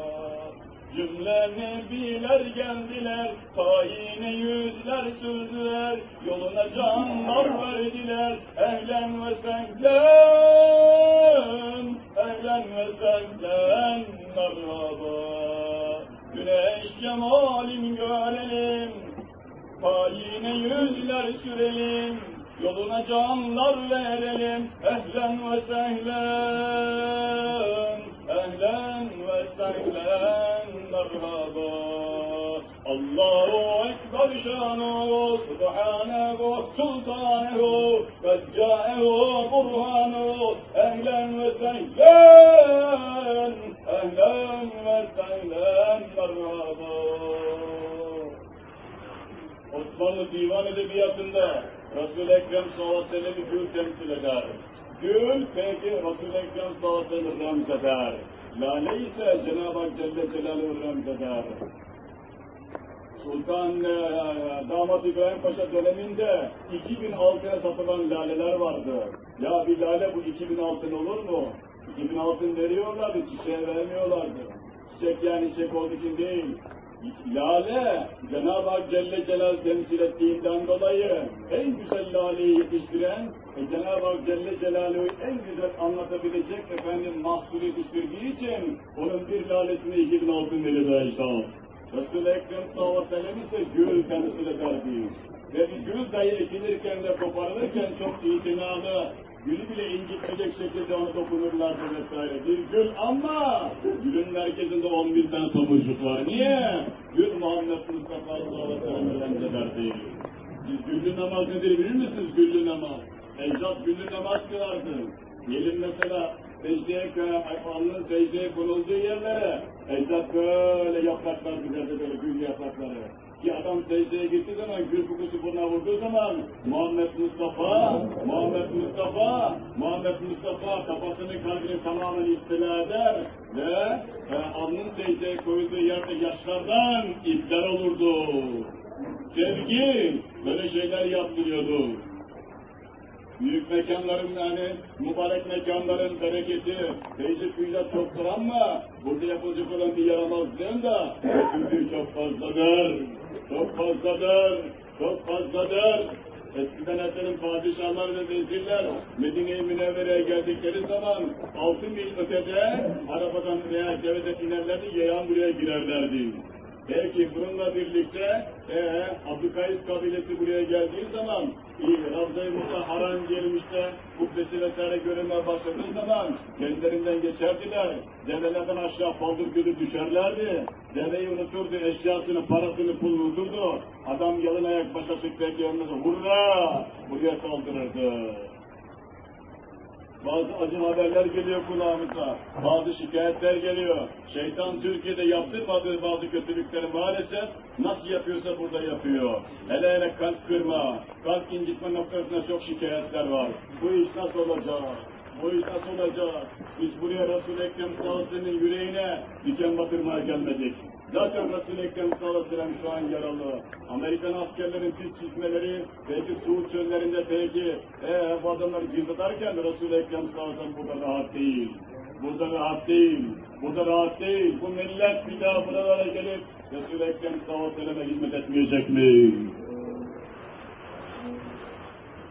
Cümle nebiler geldiler, tayine yüzler sürdüler, yoluna canlar verdiler, ehlen ve sehlen, ehlen ve sehlen merhaba. Güneş cemalin görelim, tayine yüzler sürelim, yoluna canlar verelim, ehlen ve sehlen, merhaba. Allahu Ekber şanuhu, subhanehu, sultanehu, kad câehu burhanehu, ehlen ve sehlen, ehlen ve sehlen merhaba. Osmanlı Divan Edebiyatı'nda Resul-i Ekrem sallallahu aleyhi ve sellem'i temsil eder. Gül peki Resul-i Ekrem sallallahu aleyhi ve sellem remz eder. Lale ise Cenab-ı Hak Celle Celaluhu remz eder. Sultan e, Damat İbrahim Paşa döneminde 2000 altına satılan laleler vardı. Ya bir lale bu 2000 altın olur mu? 2000 altın veriyorlardı, çiçeğe vermiyorlardı. Çiçek yani çiçek olduğu için değil. Lale, Cenab-ı Hak Celle Celal temsil ettiğinden dolayı en güzel laleyi yetiştiren, e, Cenab-ı Hak Celle Celaluhu en güzel anlatabilecek efendim mahsul yetiştirdiği için onun bir lalesine 2000 altın verir inşallah. Resul-i Ekrem sallallahu ve ise gül temsil ederdi. Ve bir gül dahi ekilirken de koparılırken çok itinalı, gülü bile incitmeyecek şekilde ona dokunurlardı vesaire. Bir gül ama gülün merkezinde on bin tane tomurcuk var. Niye? Gül Muhammed Mustafa aleyhi ve sellem remzederdi. Siz güllü namaz nedir bilir misiniz güllü namaz? Ecdat güllü namaz kılardı. Gelin mesela secdeye, alnın secdeye konulduğu yerlere ecdat böyle yapraklar güzeldi böyle gül yaprakları. Ki adam secdeye gittiği zaman gül kokusu burnuna vurduğu zaman Muhammed Mustafa, Muhammed Mustafa, Muhammed Mustafa kafasını kalbini tamamen istila eder ve e, alnın secdeye koyulduğu yerde yaşlardan ipler olurdu. Sevgi böyle şeyler yaptırıyordu. Büyük mekanların yani mübarek mekanların bereketi, teyze kuyuda çoktur ama burada yapılacak olan bir yaramazlığın da ötürdüğü çok fazladır. Çok fazladır. Çok fazladır. Eskiden efendim padişahlar ve vezirler Medine-i Münevvere'ye geldikleri zaman altı mil ötede arabadan veya devede inerlerdi, yayan buraya girerlerdi. Belki bununla birlikte ee, Abdülkays kabilesi buraya geldiği zaman Ravza-i Mutahharan gelmişte kubbesi vesaire görünmeye başladığı zaman kendilerinden geçerdiler. Develerden aşağı paldır gülü düşerlerdi. Deveyi unuturdu, eşyasını, parasını, pulunu. Adam yalın ayak başa çıktık yanına hurra! Buraya saldırırdı. Bazı acı haberler geliyor kulağımıza, bazı şikayetler geliyor. Şeytan Türkiye'de yaptırmadığı bazı kötülükleri maalesef nasıl yapıyorsa burada yapıyor. Hele hele kalp kırma, kalp incitme noktasında çok şikayetler var. Bu iş nasıl olacak? Bu iş nasıl olacak? Biz buraya Resul-i Ekrem sallallahu yüreğine diken batırmaya gelmedik. Zaten Resul-i Ekrem sellem şu an yaralı. Amerikan askerlerin pis çizmeleri, belki Suud çöllerinde belki ee, bu adamları gizleterken Resul-i Ekrem sellem burada rahat değil. Burada rahat değil. Burada rahat değil. Bu millet bir daha buralara gelip Resul-i Ekrem selleme hizmet etmeyecek mi?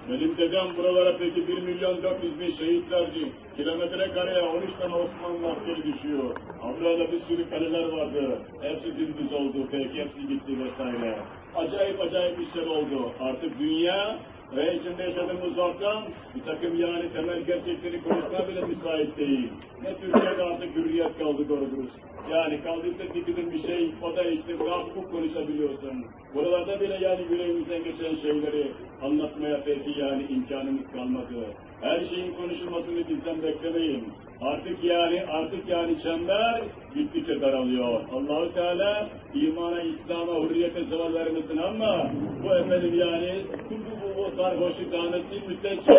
Benim dedem buralara peki 1 milyon 400 bin şehit verdi. Kilometre kareye 13 tane Osmanlı askeri düşüyor. Avrupa'da bir sürü kaleler vardı. Hepsi dümdüz oldu peki hepsi gitti vesaire. Acayip acayip işler oldu. Artık dünya ve içinde yaşadığımız ortam bir takım yani temel gerçekleri konuşmaya bile müsait değil. Ne Türkiye'de artık hürriyet kaldı doğru dürüst. Yani kaldıysa fikrin bir şey, o da işte hukuk konuşabiliyorsun. Buralarda bile yani yüreğimizden geçen şeyleri anlatmaya peki yani imkanımız kalmadı. Her şeyin konuşulmasını bizden beklemeyin. Artık yani artık yani çember gittikçe daralıyor. Allahu Teala imana, İslam'a, hürriyete zeval vermesin ama bu efendim yani bu, bu, bu sarhoşluk lanetli müddetçe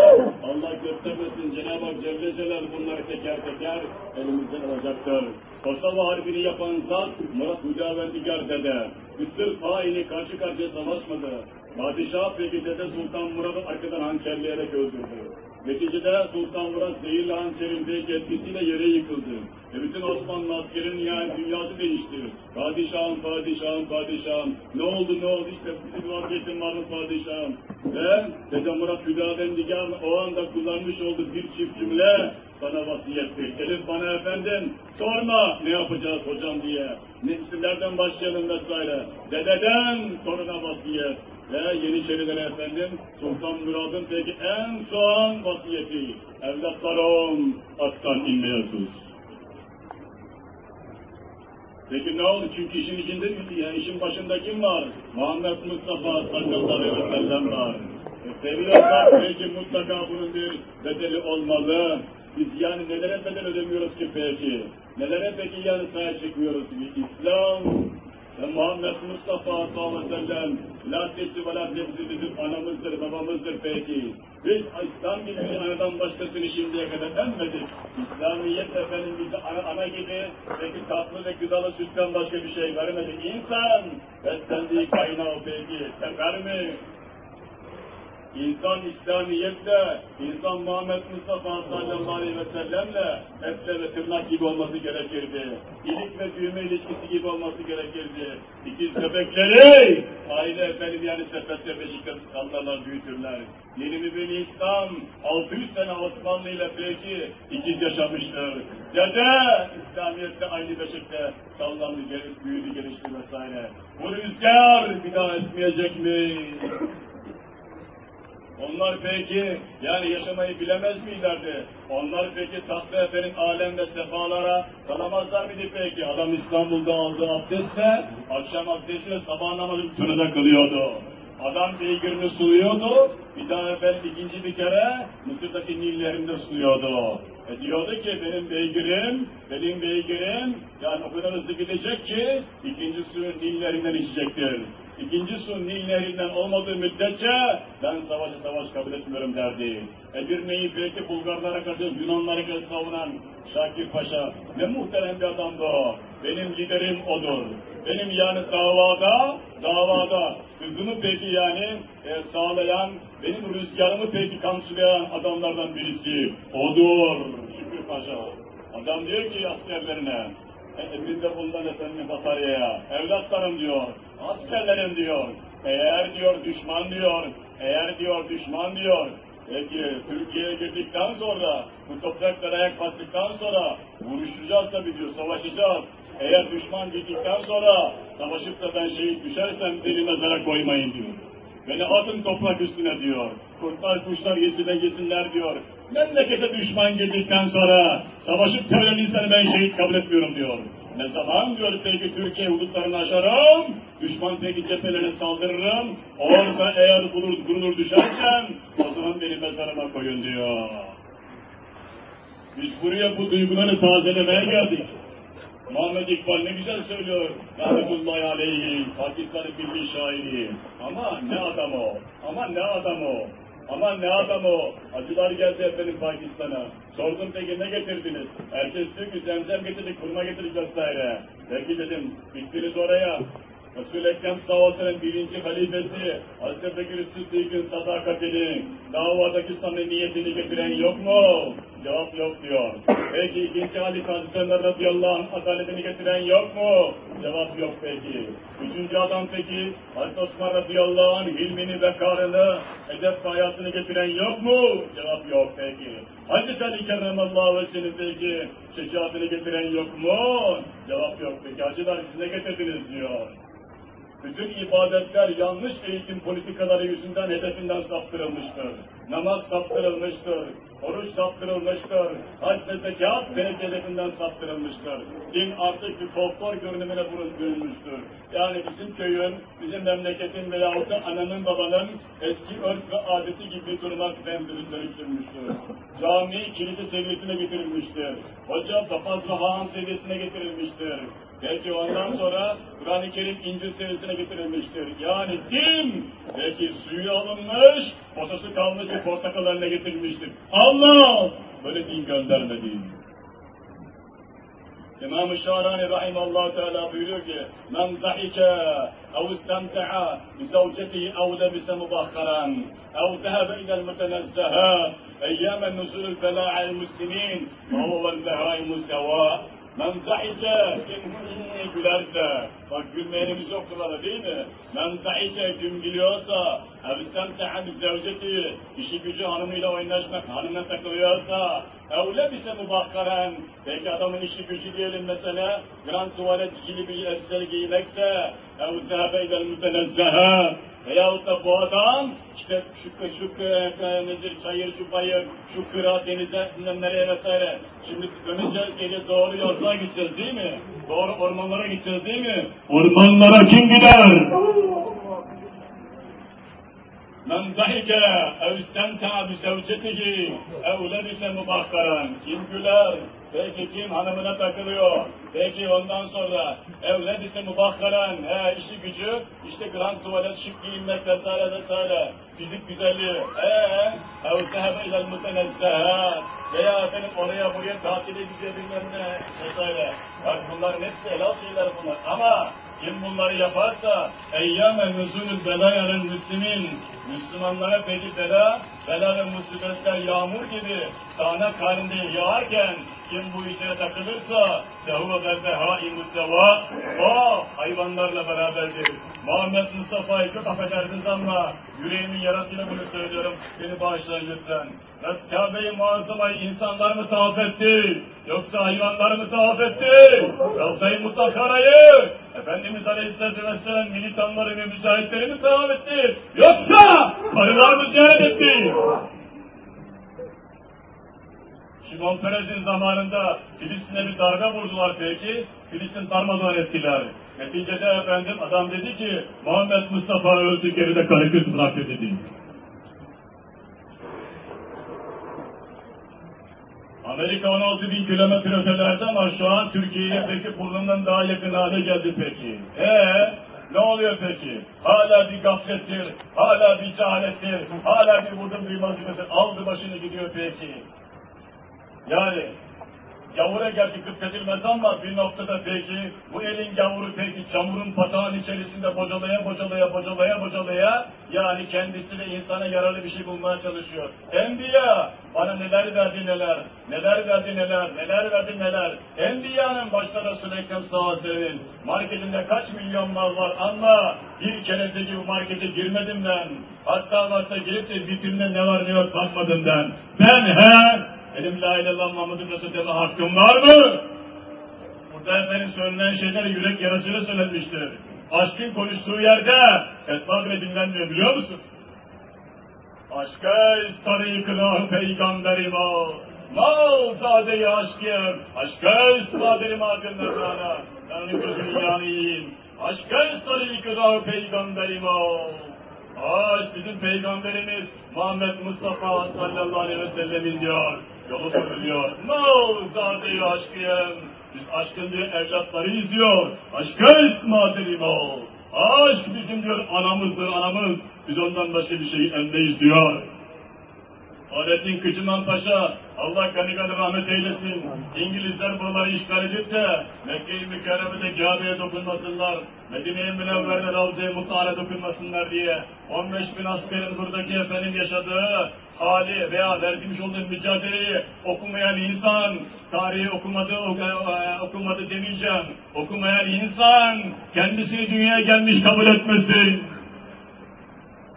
Allah göstermesin Cenab-ı Hak Celle Celal bunları teker teker elimizden alacaktır. Kosova Harbi'ni yapan zat Murat Hüdavendigar dede. Mısır haini karşı karşıya savaşmadı. Padişah peki dede Sultan Murat'ı arkadan hançerleyerek öldürdü. Neticede Sultan Murat zehirli hançerin peki etkisiyle yere yıkıldı. Ve bütün Osmanlı askerinin yani dünyası değişti. Padişahım, padişahım, padişahım. Ne oldu, ne oldu işte bizim vazgeçtim var mı padişahım? Ve Dede Murat Hüdavendigar o anda kullanmış olduğu bir çift cümle sana vasiyetti. Elif bana efendim sorma ne yapacağız hocam diye. Ne isimlerden başlayalım vesaire. Dededen toruna vasiyet. Ve Yeniçerilere efendim Sultan Murad'ın peki en son vasiyeti. Evlatlarım attan inmeyesus. Peki ne oldu? Çünkü işin içinde yani işin başında kim var? Muhammed Mustafa sallallahu aleyhi ve sellem var. E, seviyorlar peki mutlaka bunun bir bedeli olmalı. Biz yani nelere bedel ödemiyoruz ki peki? Nelere peki yani sahip çıkmıyoruz ki? İslam ve Muhammed Mustafa sallallahu aleyhi ve sellem ve la tepsi bizim anamızdır, babamızdır peki. Biz İslam gibi bir anadan başkasını şimdiye kadar emmedik. İslamiyet efendim bize ana, ana gibi peki tatlı ve gıdalı sütten başka bir şey vermedi. İnsan beslendiği kaynağı peki sefer mi? İnsan İslamiyet'le, insan Muhammed Mustafa sallallahu aleyhi ve sellemle etle ve tırnak gibi olması gerekirdi. İlik ve düğme ilişkisi gibi olması gerekirdi. İkiz bebekleri aile efendim yani sepette beşikte sallarlar büyütürler. Yeni mübin İslam 600 sene Osmanlı ile peki ikiz yaşamıştır. Dede İslamiyet'te aynı beşikte sallandı, büyüdü, gelişti vesaire. Bu rüzgar bir daha esmeyecek mi? Onlar peki yani yaşamayı bilemez miylerdi? Onlar peki tatlı efendim alemde sefalara kalamazlar mıydı peki? Adam İstanbul'da aldığı abdestle akşam abdestiyle sabah namazı tünede kılıyordu. Adam beygirini suluyordu, bir daha efendim ikinci bir kere Mısır'daki nillerinde suluyordu. E diyordu ki benim beygirim, benim beygirim yani o kadar hızlı gidecek ki ikinci suyun nillerinden içecektir. İkinci su Nil nehrinden olmadığı müddetçe ben savaşı savaş kabul etmiyorum derdi. Edirne'yi belki Bulgarlara karşı Yunanlara karşı savunan Şakir Paşa ne muhterem bir adamdı o. Benim liderim odur. Benim yani davada, davada hızımı peki yani e, sağlayan, benim rüzgarımı peki kamçılayan adamlardan birisi odur Şükrü Paşa. Adam diyor ki askerlerine, emrinde bulunan efendim bataryaya, evlatlarım diyor, askerlerim diyor, eğer diyor düşman diyor, eğer diyor düşman diyor, peki Türkiye'ye girdikten sonra, bu topraklara ayak bastıktan sonra vuruşacağız tabii diyor, savaşacağız. Eğer düşman gittikten sonra savaşıp da ben şehit düşersem beni mezara koymayın diyor. Beni atın toprak üstüne diyor. Kurtlar kuşlar yesinler yesinler diyor. Memlekete düşman girdikten sonra savaşıp ölen insanı ben şehit kabul etmiyorum diyor. Ne zaman diyor peki Türkiye hudutlarını aşarım, düşman peki cephelerine saldırırım, orada eğer bulur, bulunur düşersem o zaman beni mezarıma koyun diyor. Biz buraya bu duyguları tazelemeye geldik. Muhammed İkbal ne güzel söylüyor. Rahmetullahi aleyhi, Pakistan'ın milli şairi. Ama ne adam o, ama ne adam o. Ama ne adam o? Acılar geldi efendim Pakistan'a. Sordum peki ne getirdiniz? Diyor ki zemzem getirdik, kurma getirdik vesaire. Peki dedim, gittiniz oraya. Resul-i Ekrem sallallahu birinci halifesi Hazreti Bekir Sıddık'ın sadakatini, davadaki samimiyetini getiren yok mu? Cevap yok diyor. Peki ikinci halife Hazreti Ömer radıyallahu anh adaletini getiren yok mu? Cevap yok peki. Üçüncü adam peki Hazreti Osman radıyallahu anh ilmini, vekarını, edep hayatını getiren yok mu? Cevap yok peki. Hazreti Ali kerramallahu vecihini peki şecaatini getiren yok mu? Cevap yok peki. Hacılar siz ne getirdiniz diyor. Bütün ibadetler yanlış eğitim politikaları yüzünden hedefinden saptırılmıştır. Namaz saptırılmıştır, oruç saptırılmıştır, hac ve zekat senet hedefinden saptırılmıştır. Din artık bir folklor görünümüne bürünmüştür. Yani bizim köyün, bizim memleketin veyahut da ananın babanın eski örf ve adeti gibi durmak dönüştürmüştür. Cami kilidi seviyesine getirilmiştir. Hoca papaz ve haan seviyesine getirilmiştir. Belki ondan sonra Kur'an-ı Kerim İncil seviyesine getirilmiştir. Yani din belki suyu alınmış, posası kalmış bir portakal haline getirilmiştir. Allah böyle din göndermedi. İmam-ı Şahrani Rahimallahu Teala buyuruyor ki Men zahike ev istemte'a bi zavcetihi ev lebise mubakkaran ev zehebe ilel mütenezzeha eyyamen nuzulul bela'el muslimin ve huvel behaimu seva Men kim gülerse, bak gülmeyenimiz yok burada değil mi? Men zahike kim gülüyorsa, evisten te'ad zevceti, işi gücü hanımıyla oynaşmak, hanımla takılıyorsa, evle bize mubakkaren, belki adamın işi gücü diyelim mesela, grand tuvalet ikili bir elbise giymekse, ev zehebe idel mütenezzeha, Veyahut da bu adam işte şu, şu, şu nedir, çayır, şu bayır, şu kıra, denize, bilmem nereye vesaire. Şimdi döneceğiz, gece doğru yolculuğa gideceğiz değil mi? Doğru ormanlara gideceğiz değil mi? Ormanlara kim gider? Men zahike ev istemta bi zevcetihi ev lebise mubakkaran. Kim güler? Belki kim hanımına takılıyor. Belki ondan sonra ev lebise mubakkaran. He işi gücü işte grand tuvalet şık giyinmek vesaire vesaire. Fizik güzelliği. Eee ev zehebe ilel mutenezzehat. Veya efendim oraya buraya tatile gidiyor bilmem ne vesaire. Bak bunların hepsi helal şeyler bunlar. Ama kim bunları yaparsa eyyâme nüzûlül belayarın müslimin Müslümanlara peki bela, bela ve musibetler yağmur gibi sağanak halinde yağarken kim bu işe takılırsa sehuve ve behâi mutteva o hayvanlarla beraberdir. Muhammed Mustafa'yı çok affedersiniz ama yüreğimin yarasıyla bunu söylüyorum. Beni bağışlayın lütfen. Kabe-i Muazzama'yı insanlar mı tavaf etti? Yoksa hayvanlar mı tavaf etti? Ravza-i Mutakara'yı Efendimiz Aleyhisselatü Vesselam militanları ve mücahitleri mi tavaf etti? Yoksa karılar mı ziyaret etti? Şimon Perez'in zamanında Filistin'e bir darbe vurdular peki. Filistin darmadağın ettiler. Neticede efendim adam dedi ki Muhammed Mustafa öldü geride karikatür bıraktı dedi. Amerika 16 bin kilometre ötelerde ama şu an Türkiye'ye peki burnundan daha yakın hale geldi peki. Ee, ne oluyor peki? Hala bir gaflettir, hala bir cehalettir, hala bir vurdum duymazlıktır. Aldı başını gidiyor peki. Yani gavura gerçi kıpketilmez ama bir noktada peki bu elin gavuru peki çamurun patağın içerisinde bocalaya bocalaya bocalaya bocalaya yani kendisi de insana yararlı bir şey bulmaya çalışıyor. Enbiya bana neler verdi neler, neler verdi neler, neler verdi neler. Enbiya'nın başta Süleykem Sağazer'in marketinde kaç milyon mal var ama bir kere de bu markete girmedim ben. Hatta hatta gelip de vitrinde ne var ne yok bakmadım ben. Ben he benim la ilahe illallah Muhammedun hakkım var mı? Burada efendim söylenen şeyler yürek yarasıyla söylenmiştir. Aşkın konuştuğu yerde esma bile dinlenmiyor biliyor musun? Aşka tarikına peygamberim o. Mal zade-i aşkım. Aşka adın bana. Ben onun gözünü yanayım. Aşka tarikına peygamberim o. Aşk bizim peygamberimiz Muhammed Mustafa sallallahu aleyhi ve sellemin diyor. Yolu söylüyor. Mal zade-i aşkım. Biz aşkın diyor evlatlarıyız diyor. Aşka ismaderim o. Aşk bizim diyor anamızdır anamız. Biz ondan başka bir şey emreyiz diyor. Fahrettin Kıcıman Paşa, Allah gani gani rahmet eylesin. İngilizler buraları işgal edip de Mekke-i Mükerreme'de Kabe'ye dokunmasınlar, Medine-i Münevver'de Ravza-i Mutlu'ya dokunmasınlar diye 15 bin askerin buradaki efendim yaşadığı hali veya vermiş olduğu mücadeleyi okumayan insan, tarihi okumadı, e, okumadı demeyeceğim, okumayan insan kendisini dünyaya gelmiş kabul etmesin.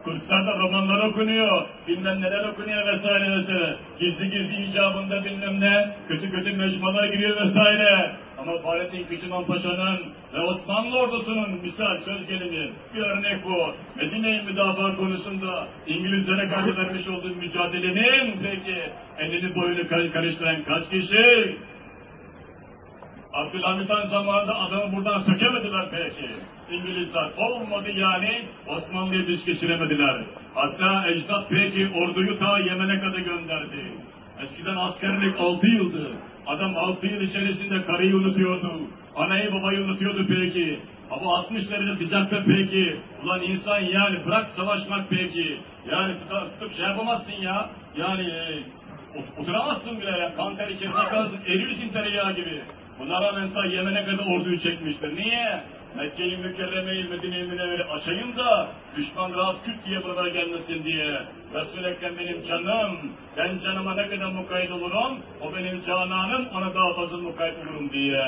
Kurslarda romanlar okunuyor, bilmem neler okunuyor vesaire vesaire. Gizli gizli icabında bilmem ne, kötü kötü mecmualara giriyor vesaire. Ama Fahrettin Kışıman Paşa'nın ve Osmanlı ordusunun misal söz gelimi bir örnek bu. Medine'yi müdafaa konusunda İngilizlere karşı vermiş olduğu mücadelenin peki elini boyunu karıştıran kaç kişi? Abdülhamit Han zamanında adamı buradan sökemediler peki. İngilizler olmadı yani Osmanlı'ya düş geçiremediler. Hatta ecdat peki orduyu ta Yemen'e kadar gönderdi. Eskiden askerlik altı yıldı. Adam altı yıl içerisinde karıyı unutuyordu. Anayı babayı unutuyordu peki. Hava 60 derece sıcakta peki. Ulan insan yani bırak savaşmak peki. Yani tutup, şey yapamazsın ya. Yani e, oturamazsın bile ya. Kan ter içerisinde kalırsın. Erirsin tereyağı gibi. Buna rağmen ta Yemen'e kadar orduyu çekmiştir. Niye? Mekke'yi mükerremeyi Medine'yi münevveri açayım da düşman rahat küt diye buralara gelmesin diye. Resul-i Ekrem benim canım, ben canıma ne kadar mukayyet olurum, o benim cananım, ona daha fazla mukayyet olurum diye.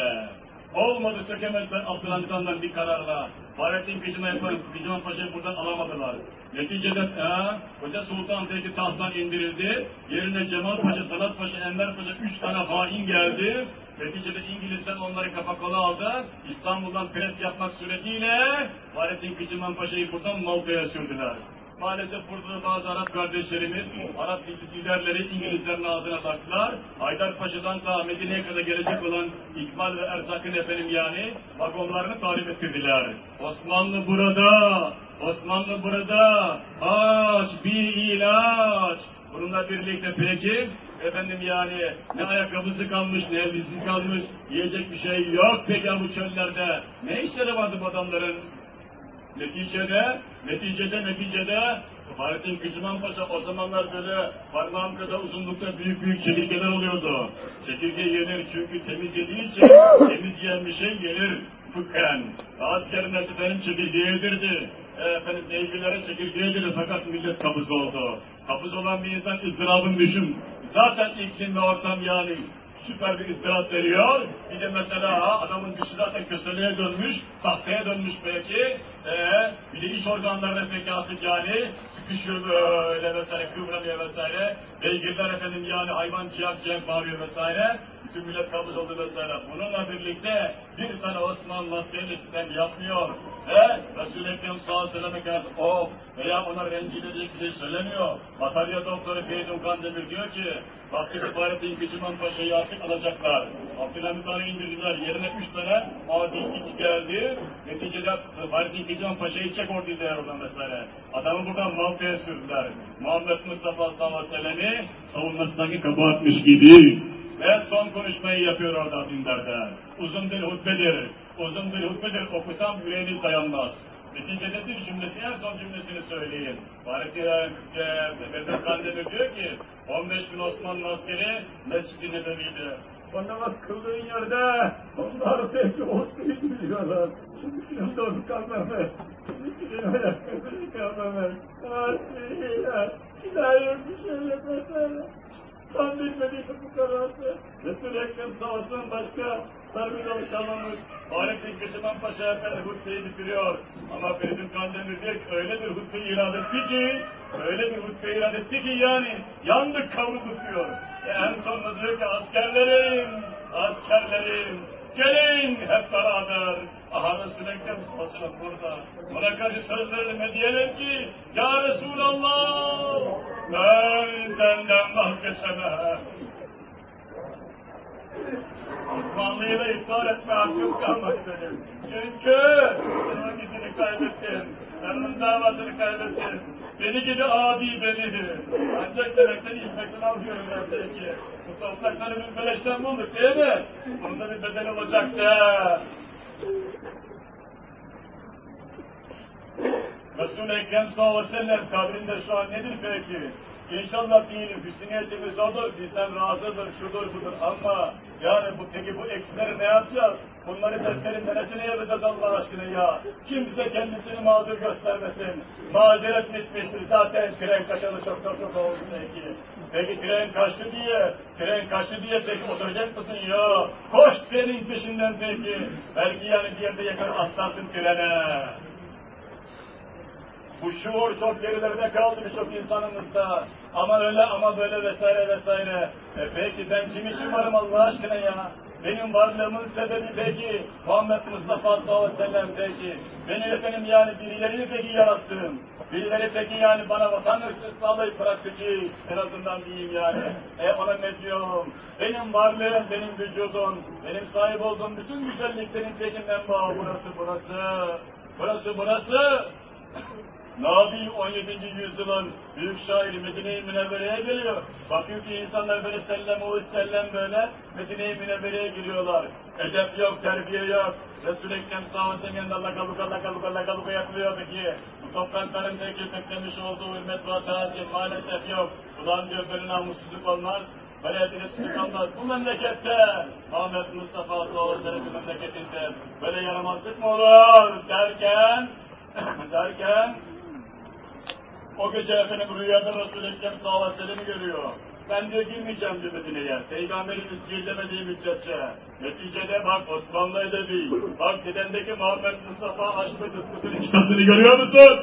Olmadı sökemezler Abdülhamit Han'dan bir kararla. Fahrettin Kıcıma yapan Kıcıman Paşa'yı buradan alamadılar. Neticede ha, Hoca Sultan peki tahttan indirildi. Yerine Cemal Paşa, Salat Paşa, Enver Paşa üç tane hain geldi. Neticede İngilizler onları kafa aldı. İstanbul'dan pres yapmak suretiyle Fahrettin Kıcıman Paşa'yı buradan Malta'ya sürdüler. Maalesef burada da bazı Arap kardeşlerimiz, Arap liderleri İngilizlerin ağzına taktılar. Haydarpaşa'dan ta Medine'ye kadar gelecek olan İkmal ve Erzak'ın efendim yani vagonlarını talim ettirdiler. Osmanlı burada, Osmanlı burada, aç bir ilaç. Bununla birlikte peki, efendim yani ne ayakkabısı kalmış, ne elbisesi kalmış, yiyecek bir şey yok peki bu çöllerde. Ne işleri vardı bu adamların? Neticede, neticede, neticede Fahrettin Kıcıman Paşa o zamanlar böyle parmağım kadar uzunlukta büyük büyük çekirgeler oluyordu. Çekirge yenir çünkü temiz yediği için [laughs] temiz yiyen bir şey yenir fıkhen. Askerin efendim çekirge yedirdi. E, efendim sevgililere çekirge yedirdi fakat millet kabız oldu. Kabız olan bir insan ızdırabını düşün. Zaten iklim ve ortam yani süper bir istirahat veriyor. Bir de mesela adamın dışı zaten köseleye dönmüş, tahtaya dönmüş belki. Ee, bir de iç organlarına artık yani sıkışıyor böyle vesaire, kıvranıyor vesaire. Beygirler efendim yani hayvan ciyak ciyak bağırıyor vesaire. Kabız oldu vesaire. Bununla birlikte bir tane Osmanlı sistem yapmıyor. Ve Resul-i Ekrem sallallahu aleyhi ve sellem'e veya ona rencide edecek bir şey söylemiyor. Batarya doktoru Feridun Kandemir diyor ki, Vakti Fahrettin Kıcıman Paşa'yı artık alacaklar. Abdülhamit Han'ı indirdiler. Yerine üç tane adi iç geldi. Neticede Fahrettin Kıcıman Paşa'yı çek orduydular oradan vesaire. Adamı buradan Malta'ya sürdüler. Muhammed Mustafa sallallahu aleyhi ve sellem'i savunmasındaki kabahatmiş gibi. Ve son konuşmayı yapıyor orada dindarda. Uzun bir hutbedir. Uzun bir hutbedir. Okusam yüreğiniz dayanmaz. Neticede bir cümlesi, en son cümlesini söyleyeyim. Fahrettin Mehmet Kandemir diyor ki, 15 bin Osmanlı askeri Mescid-i Nebevi'de. O namaz kıldığın yerde onlar peki hutbeyi biliyorlar. Şimdi onu kalmamış. Şimdi ayaklarını kalmamış. Asiyle. İlahi bir şey yapmasana. Tam bilmediği bu karardı. Resul-i Ekrem olsun başka terminal kalmamış. Fahrettin Kıcıman Paşa Efendi hutbeyi bitiriyor. Ama Feridun Kandemir diyor ki öyle bir hutbe irade etti ki, öyle bir hutbe irade etti ki yani yandık kavruldu diyor. Ve en sonunda diyor ki askerlerim, askerlerim, gelin hep beraber. Aha Resul-i Ekrem sallallahu burada. Ona karşı söz diyelim ki, Ya Resulallah, ben senden vazgeçemem. Osmanlı'yı da iptal etme hakkım kalmadı benim. Çünkü sen hangisini kaybettin? Sen onun davasını kaybettin. Beni gibi adi beni. Ancak demekten hizmetten alıyorum ben belki. Bu toprakları biz beleşten bulduk değil mi? Bunda bir bedel olacak da. Resul-i Ekrem sallallahu aleyhi ve sellem kabrinde şu an nedir peki? İnşallah diyelim hüsniyetimiz odur, bizden razıdır, şudur budur ama yani bu peki bu eksileri ne yapacağız? Bunları defterin neresine yazacağız Allah aşkına ya? Kimse kendisini mazur göstermesin. Mazeret bitmiştir zaten tren kaçalı çok çok çok oldu peki. Peki tren kaçtı diye, tren kaçtı diye peki oturacak mısın ya? Koş trenin peşinden peki. Belki yani bir yerde yakar atlarsın trene. Bu şuur çok gerilerde kaldı birçok insanımızda. Ama öyle ama böyle vesaire vesaire. E peki ben kim için varım Allah aşkına ya? Benim varlığımın sebebi peki Muhammed Mustafa sallallahu aleyhi ve sellem peki. Beni efendim yani birilerini peki yarattım. Birileri peki yani bana vatan hırsız sağlayıp bıraktı ki en azından diyeyim yani. E ona ne diyorum? Benim varlığım, benim vücudum, benim sahip olduğum bütün güzelliklerin pekinden bağ. Burası burası. Burası burası. Nabi 17. yüzyılın büyük şairi Medine-i Münevvere'ye geliyor. Bakıyor ki insanlar böyle sellem o sellem böyle Medine-i Münevvere'ye giriyorlar. Edep yok, terbiye yok. Resul-i Ekrem sallallahu yanında lakaluka lakaluka lakaluka yapılıyor peki. Bu toprakların peki beklemiş olduğu hürmet ve taati maalesef yok. Ulan diyor böyle namussuzluk olmaz. Böyle ediletsizlik olmaz. Bu memlekette Ahmet Mustafa sallallahu memleketinde böyle yaramazlık mı olur derken [laughs] derken o gece efendim rüyada Resul-i Ekrem sallallahu aleyhi ve görüyor. Ben diyor girmeyeceğim diyor Medine'ye. Peygamberimiz girlemediği müddetçe. Neticede bak Osmanlı edebi. Bak dedendeki Muhammed Mustafa açtı kıskısının kitabını görüyor musun?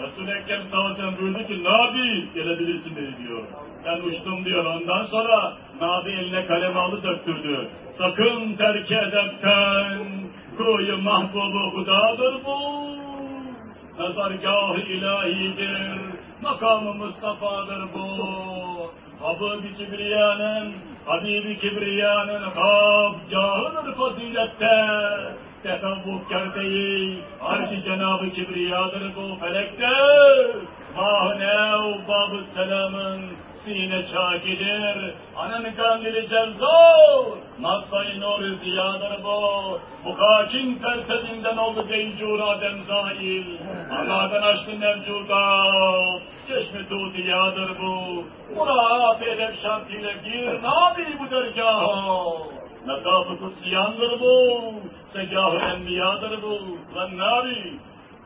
Resul-i Ekrem sallallahu aleyhi ve ki Nabi gelebilirsin dedi diyor. Ben uçtum diyor. Ondan sonra Nabi eline kalem aldı döktürdü. Sakın terk edepten kuyu mahbubu hudadır bu nazargah ilahidir, makamı Mustafa'dır bu. Habib-i Kibriya'nın, Habib-i Kibriya'nın habgahıdır fazilette. Tefevvukkar değil, arş Cenab-ı Kibriya'dır bu felekte. Mahnev Bab-ı Selam'ın sine çakidir. Ananı kandili cevzor, Maddayı nur ziyadır bu. Bu hakim tersebinden oldu dencur Adem zahil. Anadan açtı mevcudat. Çeşme tudiyadır bu. Murat edep şartıyla gir. Nabi bu dergaha. Lakab-ı kutsiyandır bu. Segah-ı enbiyadır bu. Lan nabi.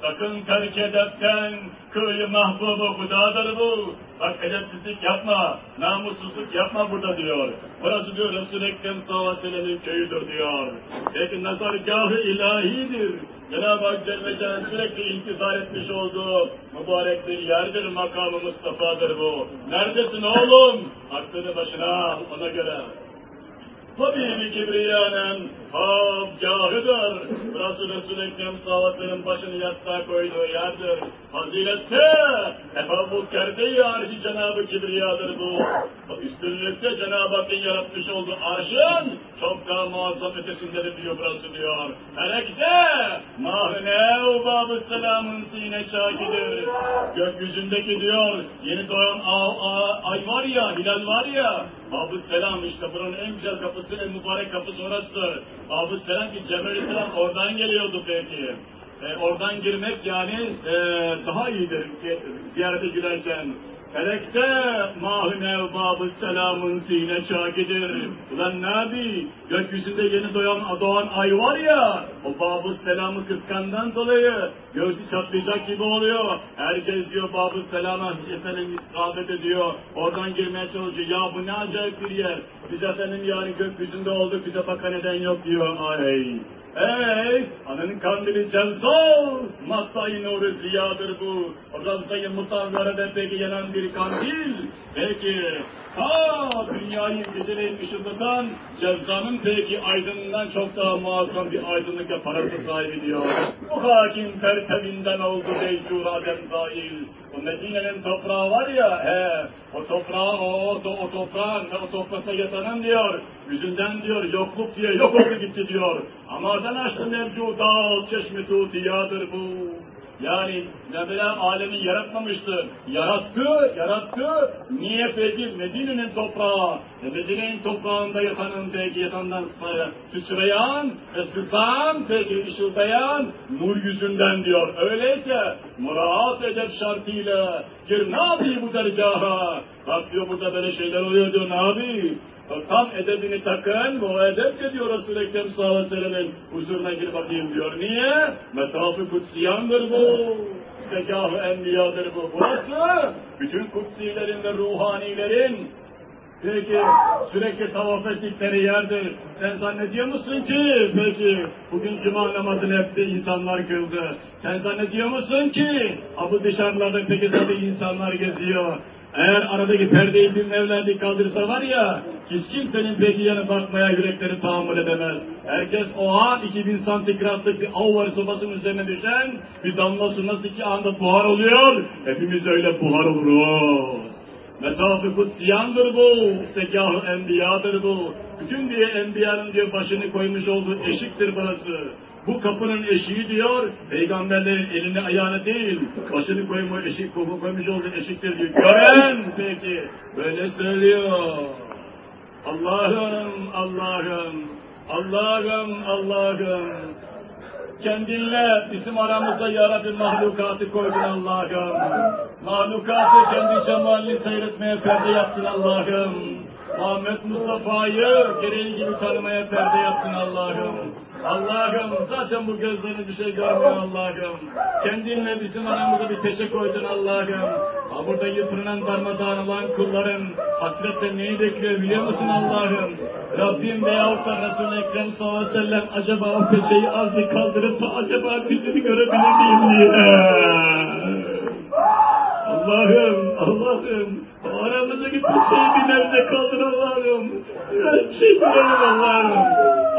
Sakın terk edepten köyü mahbubu hudadır bu. Bak edepsizlik yapma, namussuzluk yapma burada diyor. Burası diyor Resul-i Ekrem sallallahu köyüdür diyor. Peki nazargahı ilahidir. Cenab-ı Hak Celle Celle'nin sürekli intizar etmiş olduğu mübarek bir yerdir, makamı Mustafa'dır bu. Neredesin oğlum? Aklını başına ona göre. Tabii Kibriyanın habgahıdır. Burası Resul-i Ekrem sahabatının başını yastığa koyduğu yerdir. Fazilette tefavvukkerde arşi Cenab-ı Kibriyadır bu. Üstünlükte Cenab-ı Hakk'ın yaratmış olduğu arşın çok daha muazzam ötesindedir diyor burası diyor. Melekte mahne Bab-ı Selam'ın sine çakidir. Gökyüzündeki diyor yeni doğan ay var ya, hilal var ya, Bab-ı Selam işte buranın en güzel kapısı, en mübarek kapısı orasıdır. Bab-ı Selam ki Cebrail Selam oradan geliyordu peki. E, oradan girmek yani e, daha iyidir ziyarete girerken. Felekte mahüne babı selamın sine çakidir. Ulan Nabi, gökyüzünde yeni doğan, doğan ay var ya, o babı selamı kıskandan dolayı göğsü çatlayacak gibi oluyor. Herkes diyor babı selama efendim rağbet ediyor. Oradan girmeye çalışıyor. Ya bu ne acayip bir yer. Biz efendim yani gökyüzünde olduk, bize bakan neden yok diyor. Ay. Ey, ananın kandili celsol, mattayı nuru ziyadır bu. Ramsayı mutavverede peki yanan bir kandil. Peki, ta dünyayı geceleyin ışıldatan cezanın peki aydınından çok daha muazzam bir aydınlık ve parası sahibi diyor. Bu hakim tertebinden oldu Beycur Adem Zahil. O Medine'nin toprağı var ya, he, o toprağı, o, o, o toprağın ve o toprakta yatanın diyor, yüzünden diyor, yokluk diye yok oldu gitti diyor. Ama oradan açtı mevcudat, çeşme tutiyadır bu. Yani Mevla alemi yaratmamıştı. Yarattı, yarattı. Niye peki Medine'nin toprağı? E Medine'nin toprağında yatanın peki yatandan sıçrayan, e sıkan peki ışıldayan nur yüzünden diyor. Öyleyse muraat edep şartıyla gir ne yapayım bu dergaha? Bak diyor burada böyle şeyler oluyor diyor ne yapayım? Tam edebini takın, bu edep de diyor Resul-i Ekrem sallallahu aleyhi ve huzuruna gir bakayım diyor. Niye? Metafı kutsiyandır bu. Zekâh-ı enbiyadır bu. Burası bütün kutsilerin ve ruhanilerin Peki sürekli tavaf ettikleri yerdir. Sen zannediyor musun ki peki bugün cuma namazını hep insanlar kıldı. Sen zannediyor musun ki bu dışarılarda peki tabi insanlar geziyor. Eğer aradaki perdeyi bir Mevla kaldırsa var ya, hiç kimsenin peki yanı bakmaya yürekleri tahammül edemez. Herkes o an 2000 santigratlık bir avvar sobasının üzerine düşen bir damla su nasıl ki anda buhar oluyor, hepimiz öyle buhar oluruz. Metafı kutsiyandır bu, sekâh-ı enbiyadır bu. Bütün diye enbiyanın diye başını koymuş olduğu eşiktir burası. Bu kapının eşiği diyor, peygamberlerin elini ayağını değil, başını koymuş, eşik, koymuş olduğu eşiktir diyor. Gören peki, böyle söylüyor. Allah'ım, Allah'ım, Allah'ım, Allah'ım, kendinle bizim aramızda yarabbim mahlukatı koydun Allah'ım. Mahlukatı kendi cemalini seyretmeye perde yaptın Allah'ım. Muhammed Mustafa'yı gereği gibi tanımaya perde yaptın Allah'ım. Allah'ım zaten bu gözlerini bir şey görmüyor Allah'ım. Kendinle bizim aramıza bir peşe koydun Allah'ım. Ha burada yıpranılan darmadağın olan kulların hasretle neyi bekliyor biliyor musun Allah'ım? Rabbim veyahut da Resul-i Ekrem sallallahu aleyhi ve sellem acaba o peşeyi azı kaldırıp da acaba bizi görebilir miyim diye. Allah'ım, Allah'ım, aramızdaki peşeyi bir nebze kaldır Allah'ım. Ben görelim Allah'ım.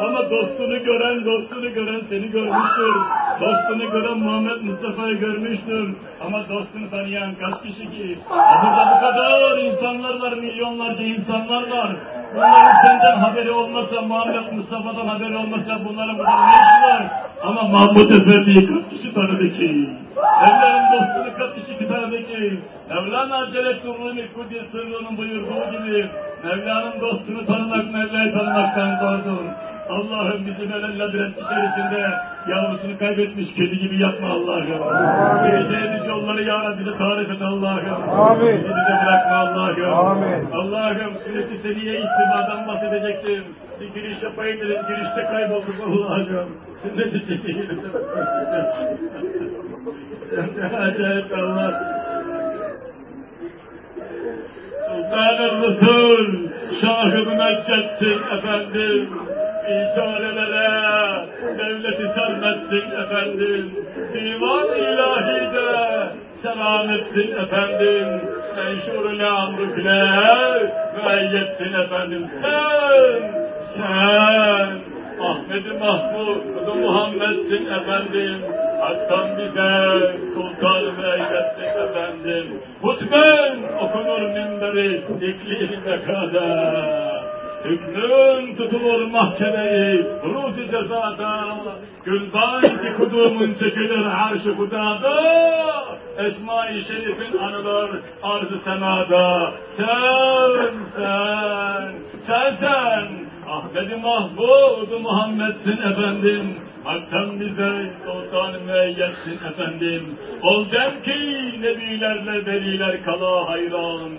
Ama dostunu gören, dostunu gören seni görmüştür. Dostunu gören Muhammed Mustafa'yı görmüştür. Ama dostunu tanıyan kaç kişi ki? Burada bu kadar insanlar var, milyonlarca insanlar var. Bunların senden haberi olmasa, Muhammed Mustafa'dan haberi olmasa bunların burada ne işi var? Ama Mahmud Efendi'yi kaç kişi tanıdı ki? Mevla'nın dostunu kaç kişi tanıdı ki? Mevlana Celle'nin Kudüs sırrının buyurduğu gibi Mevla'nın dostunu tanımak Mevla'yı tanımaktan doğrudur. Allah'ım bizi böyle labirent içerisinde yavrusunu kaybetmiş kedi gibi yapma Allah'ım. Geleceğimiz yolları ya Rabbi bize tarif et Allah'ım. Amin. Bizi de bırakma Allah'ım. Amin. Allah'ım sünnet-i seniye istimadan bahsedecektim. Bir giriş yapayım dedim, girişte kaybolduk Allah'ım. Sünnet-i seniye Acayip Allah. Sultan-ı Resul, şahı müneccetsin efendim. İşarelere devleti sermetsin efendim. Divan ilahide selam etsin efendim. Menşur-ı lamrükle müeyyetsin efendim. Sen, sen Ahmet-i Mahmud, Muhammed'sin efendim. Hak'tan bize sultan-ı müeyyetsin efendim. Hutben okunur minberi iklimine kadar. Hükmün tutulur mahkemeyi, ruh-i cezada, gülban ki kudumun çekilir arş-ı hudada, Esma-i Şerif'in anılır arz-ı semada. Sen, sen, sen, sen, Ahmet-i Mahmud Muhammed'sin efendim, Hak'tan bize sultan müeyyetsin efendim. Ol dem ki nebilerle veliler kala hayran.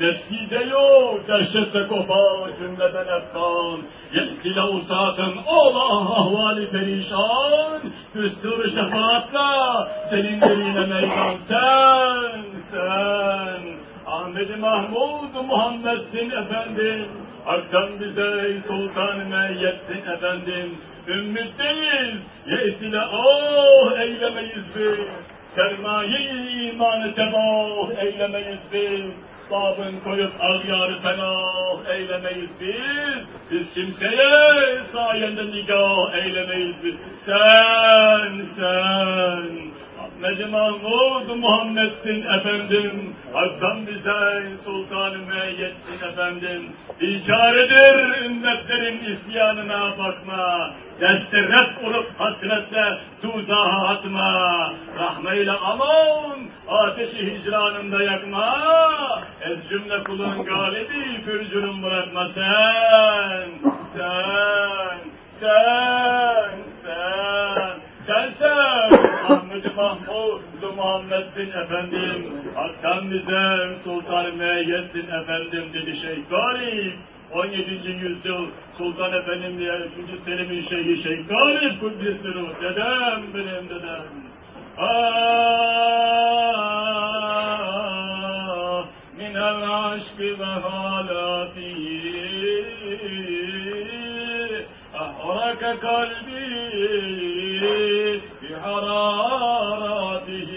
Neskice yok, dehşette kopar cümleden efkan. Yetkile usaten ola ahvali perişan. Düstur şefaatla senin eline meydan sen, sen. Ahmet-i Mahmud Muhammed'sin efendim. Hak'tan bize sultan meyyetsin efendim. Ümmütteyiz, yeisile oh eylemeyiz biz. Sermaye imanı tebah eylemeyiz biz. Babın koyup ağyarı fenah eylemeyiz biz. Biz kimseye sayende nikah eylemeyiz biz. Sen, sen. Ahmet Mahmud Muhammed'sin efendim. Hak'tan bize sultan-ı müeyyetsin efendim. İşaredir ümmetlerin isyanına bakma. Deste ref olup hasretle tuzaha atma. Rahmeyle aman ateşi hicranında yakma. Ez cümle kulun galibi pürcürüm bırakma sen. Sen, sen, sen. Sen sen Ahmet Mahmud Muhammed'sin efendim. Hak'tan bize Sultan-ı Meyyet'sin efendim dedi Şeyh Galip. 17. yüzyıl Sultan Efendim diye 3. Selim'in şeyhi Şeyh Galip Kudüs'ü dedem benim dedem. Ah, minel aşkı ve halatihi أحرك قلبي بحرارته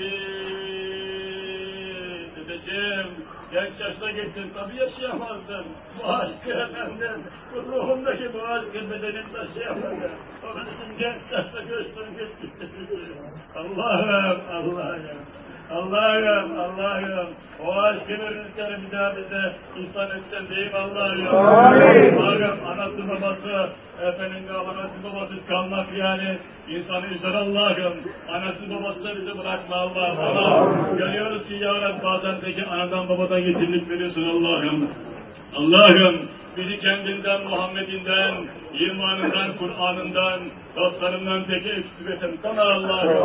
Dedeciğim, genç yaşta gittin tabi yaşayamazdın. Bu aşkı efendim, bu ruhundaki bu aşkı bedenin taşıyamazdın. Onun için genç yaşta göçtün gittin. Allah'ım, Allah'ım. Allah'ım, Allah'ım, o aşkını rüzgarı bir daha bize insan etsen mi Allah'ım? Amin. Allah'ım, anası babası, efendim anası babası kalmak yani insanı üzer Allah'ım. Anası babası da bizi bırakma Allah'ım. Allah'ım, görüyoruz ki ya Rabbi bazen peki anadan babadan yetimlik veriyorsun Allah'ım. Allah'ım bizi kendinden, Muhammed'inden, imanından, Kur'an'ından, dostlarından teki eksik etsin. Sana Allah'ım.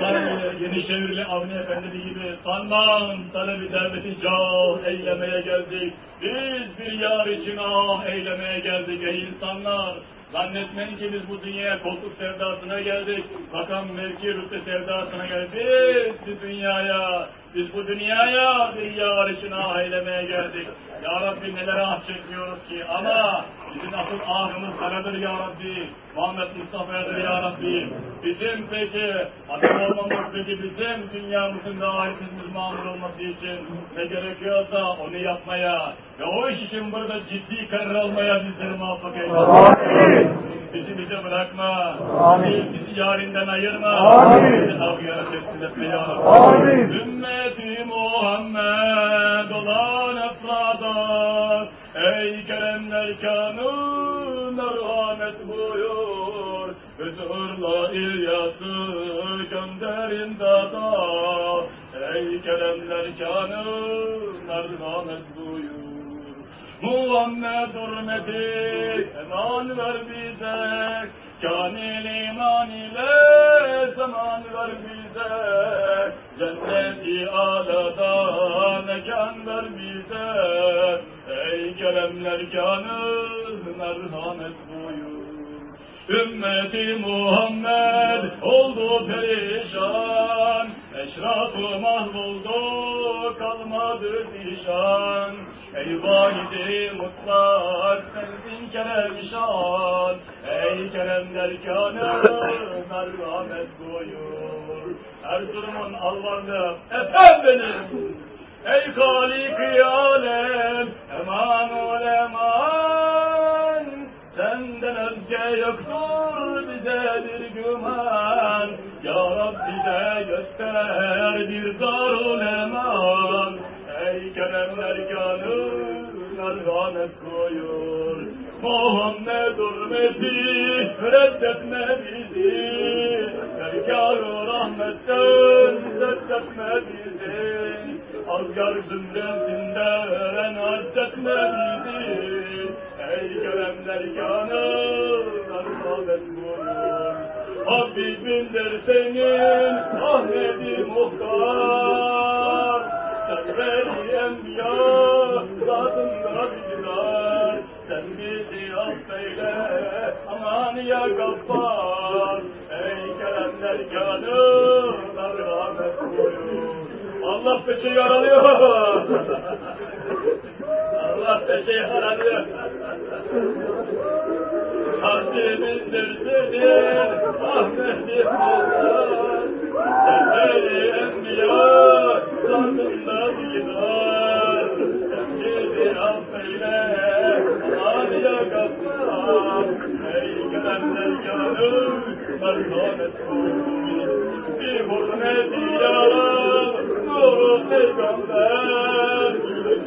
Sana Yenişehirli Avni Efendi gibi sanmam talebi devleti cah eylemeye geldik. Biz bir yar için ah eylemeye geldik ey insanlar. Zannetmeyin ki biz bu dünyaya koltuk sevdasına geldik. Makam mevki rütbe sevdasına geldik. Biz bu dünyaya, biz bu dünyaya bir yar için ah eylemeye geldik. Ya Rabbi neler ah çekiyoruz ki ama bizim asıl ahımız sanadır Ya Rabbi. Muhammed Mustafa'yadır Ya Rabbi. Bizim peki adam olmamız peki bizim dünyamızın da ahiretimizin mamur olması için ne gerekiyorsa onu yapmaya ve o iş için burada ciddi karar almaya bizleri muvaffak eyle. Bizi bize bırakma. Amin. Bizi, yarinden ayırma. Amin. Bizi teslim etme ya Rabbi. Amin. Ümmeti Muhammed olan efrada Ey keremler kanı merhamet buyur. Huzurla İlyas'ı gönderin dada Ey keremler kanı merhamet buyur. Muhammed hürmeti eman ver bize Kamil iman zaman ver bize Cenneti alada mekan ver bize. Ey keremler kanı merhamet buyur Ümmeti Muhammed oldu perişan. Eşrafı mahvoldu kalmadı nişan. Ey validi mutlak sensin keremşan Ey kerem derkanı merhamet buyur. Erzurum'un alvarlı efendim Ey Halik-i Alem eman ol eman Senden özge yoktur bize bir güman. Ya Rabbi de göster bir darul eman. Ey keremler kanı merhamet koyur. Muhammed hürmeti reddetme bizi. Erkâr-ı rahmetten reddetme bizi. Azgar zümresinden addetme bizi keremler kanı merhamet buyur Habibindir senin Ahmet-i Muhtar. Sen veli enbiya zatında bidar Sen bizi affeyle aman ya gaffar. Ey keremler kanı merhamet buyur. Allah peşi yaralıyor [laughs] Allah peşi yaralıyor Kalbimizdir senin Ahmet'i Muhtar Sen beni enbiya Zatında gider Sen bizi affeyle ya gaffar Ey keremler kanı Merhamet buyur. Bir hürmeti yaram, nuru peygamber,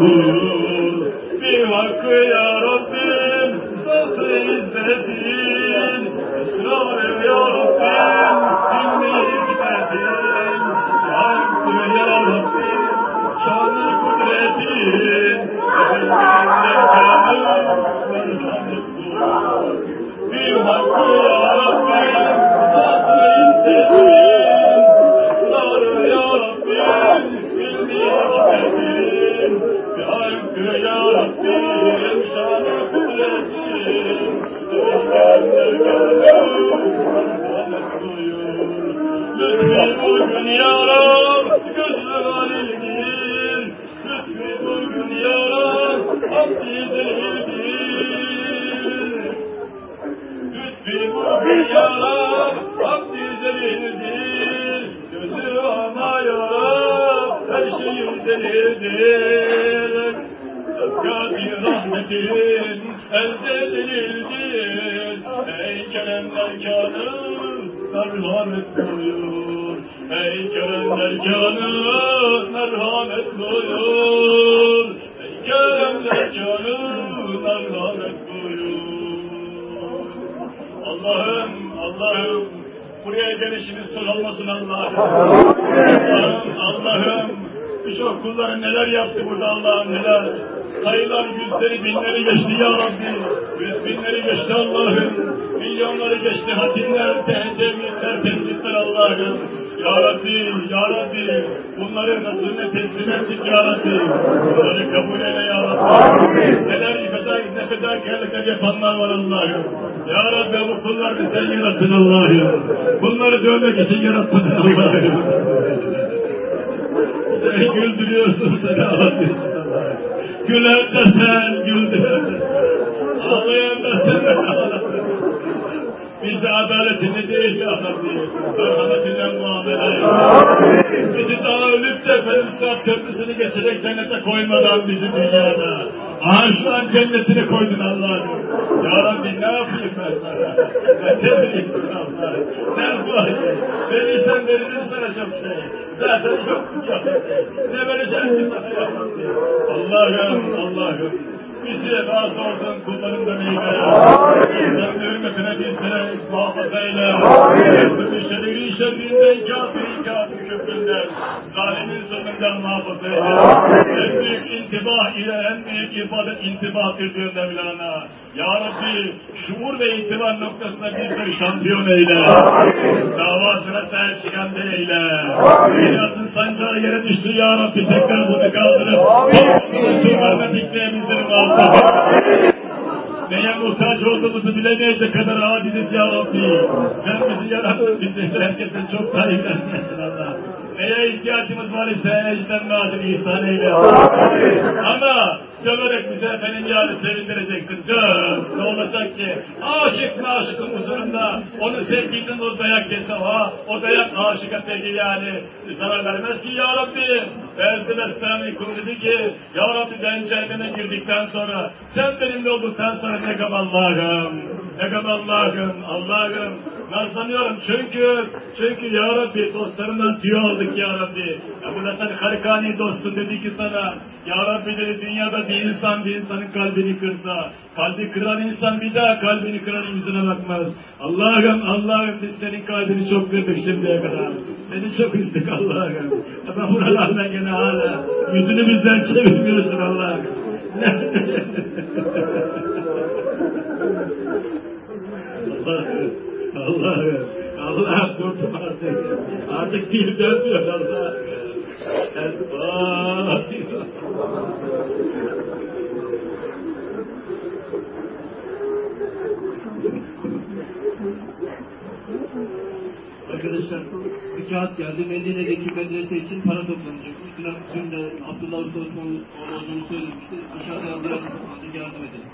merhamet yüzleri binleri geçti ya Rabbi. Yüz binleri geçti Allah'ım. Milyonları geçti hatimler, tehcemizler, temizler Allah'ım. Ya Rabbi, Ya Rabbi, bunları Resulüne teslim ettik Ya Rabbi. Bunları kabul eyle Ya Rabbi. Neler feda, ne fedakarlıklar yapanlar var Allah'ım. Ya Rabbi bu kullar bizden yarattın Allah'ım. Bunları dövmek için yarattın Allah'ım. Güldürüyorsun sen ağlatıyorsun Allah'ım. Gülen de sen, sen. Ağlayan da sen ağlatıyorsun. Bizi adaletini değil ya Rabbi. Merhametinden muamele. Bizi daha ölüp de benim saat köprüsünü geçerek cennete koymadan bizi dünyada. An cennetine koydun Allah'ım. Ya Rabbi ne yapayım ben sana? Ben ne bileyim Allah'ım. Ne yapayım? Verirsen veririz sana çok şey. Zaten çok ya. Ne vereceğim ki ya Rabbi? Allah'ım, Allah'ım. Bizi razı olsun kullarından eyle. Onların hürmetine bizlere muhafaza eyle. Bütün şerri şerrinden, kafir kafir köpründen, zalimin zulmünden muhafaza eyle. En büyük intibah ile en büyük ibadet intibah ediyor Mevlana. Ya Rabbi şuur ve itibar noktasında bizleri şampiyon eyle. Davasına sahip çıkan de eyle. Dünyasın sancağı yere düştü Ya Rabbi tekrar bunu kaldırıp bir vermedikle bizleri muhafaza eyle. Neye muhtaç olduğumuzu bilemeyecek kadar aciziz ya Rabbi. Sen bizi yarattın, bizi herkesten çok daha ilgilenmesin Allah. Neye ihtiyacımız var ise ecden nazil ihsan eyle. Ama döverek bize efendim yarı sevindireceksin. Döv. Ne olacak ki? Aşık maşıkın huzurunda onu sevgilinin o dayak yese o, o dayak aşıka sevgi yani zarar vermez ki ya Rabbi. Bezdi Bestami kul dedi ki ya Rabbi ben cehenneme girdikten sonra sen benimle olduktan sonra ne gam Allah'ım. Ne gam Allah'ım. Allah'ım. Nazlanıyorum çünkü çünkü ya Rabbi dostlarından tüy aldık ya Rabbi. Ya bu zaten harikani dostun dedi ki sana ya Rabbi dedi dünyada bir insan bir insanın kalbini kırsa kalbi kıran insan bir daha kalbini kıran yüzüne bakmaz. Allah'ım Allah'ım biz senin kalbini çok kırdık şimdiye kadar. Seni çok üzdük Allah'ım. Ama rağmen gene hala yüzünü bizden çevirmiyorsun Allah'ım. Allah'ım, Allah'ım, Allah'ım kurtum artık. Artık dil dönmüyor Allah'ım. Arkadaşlar bir kağıt geldi. Medine'deki medrese için para toplanacakmış. Dün, de Abdullah Usta Osman olduğunu söylemişti. Aşağıda yazılan yardım edelim.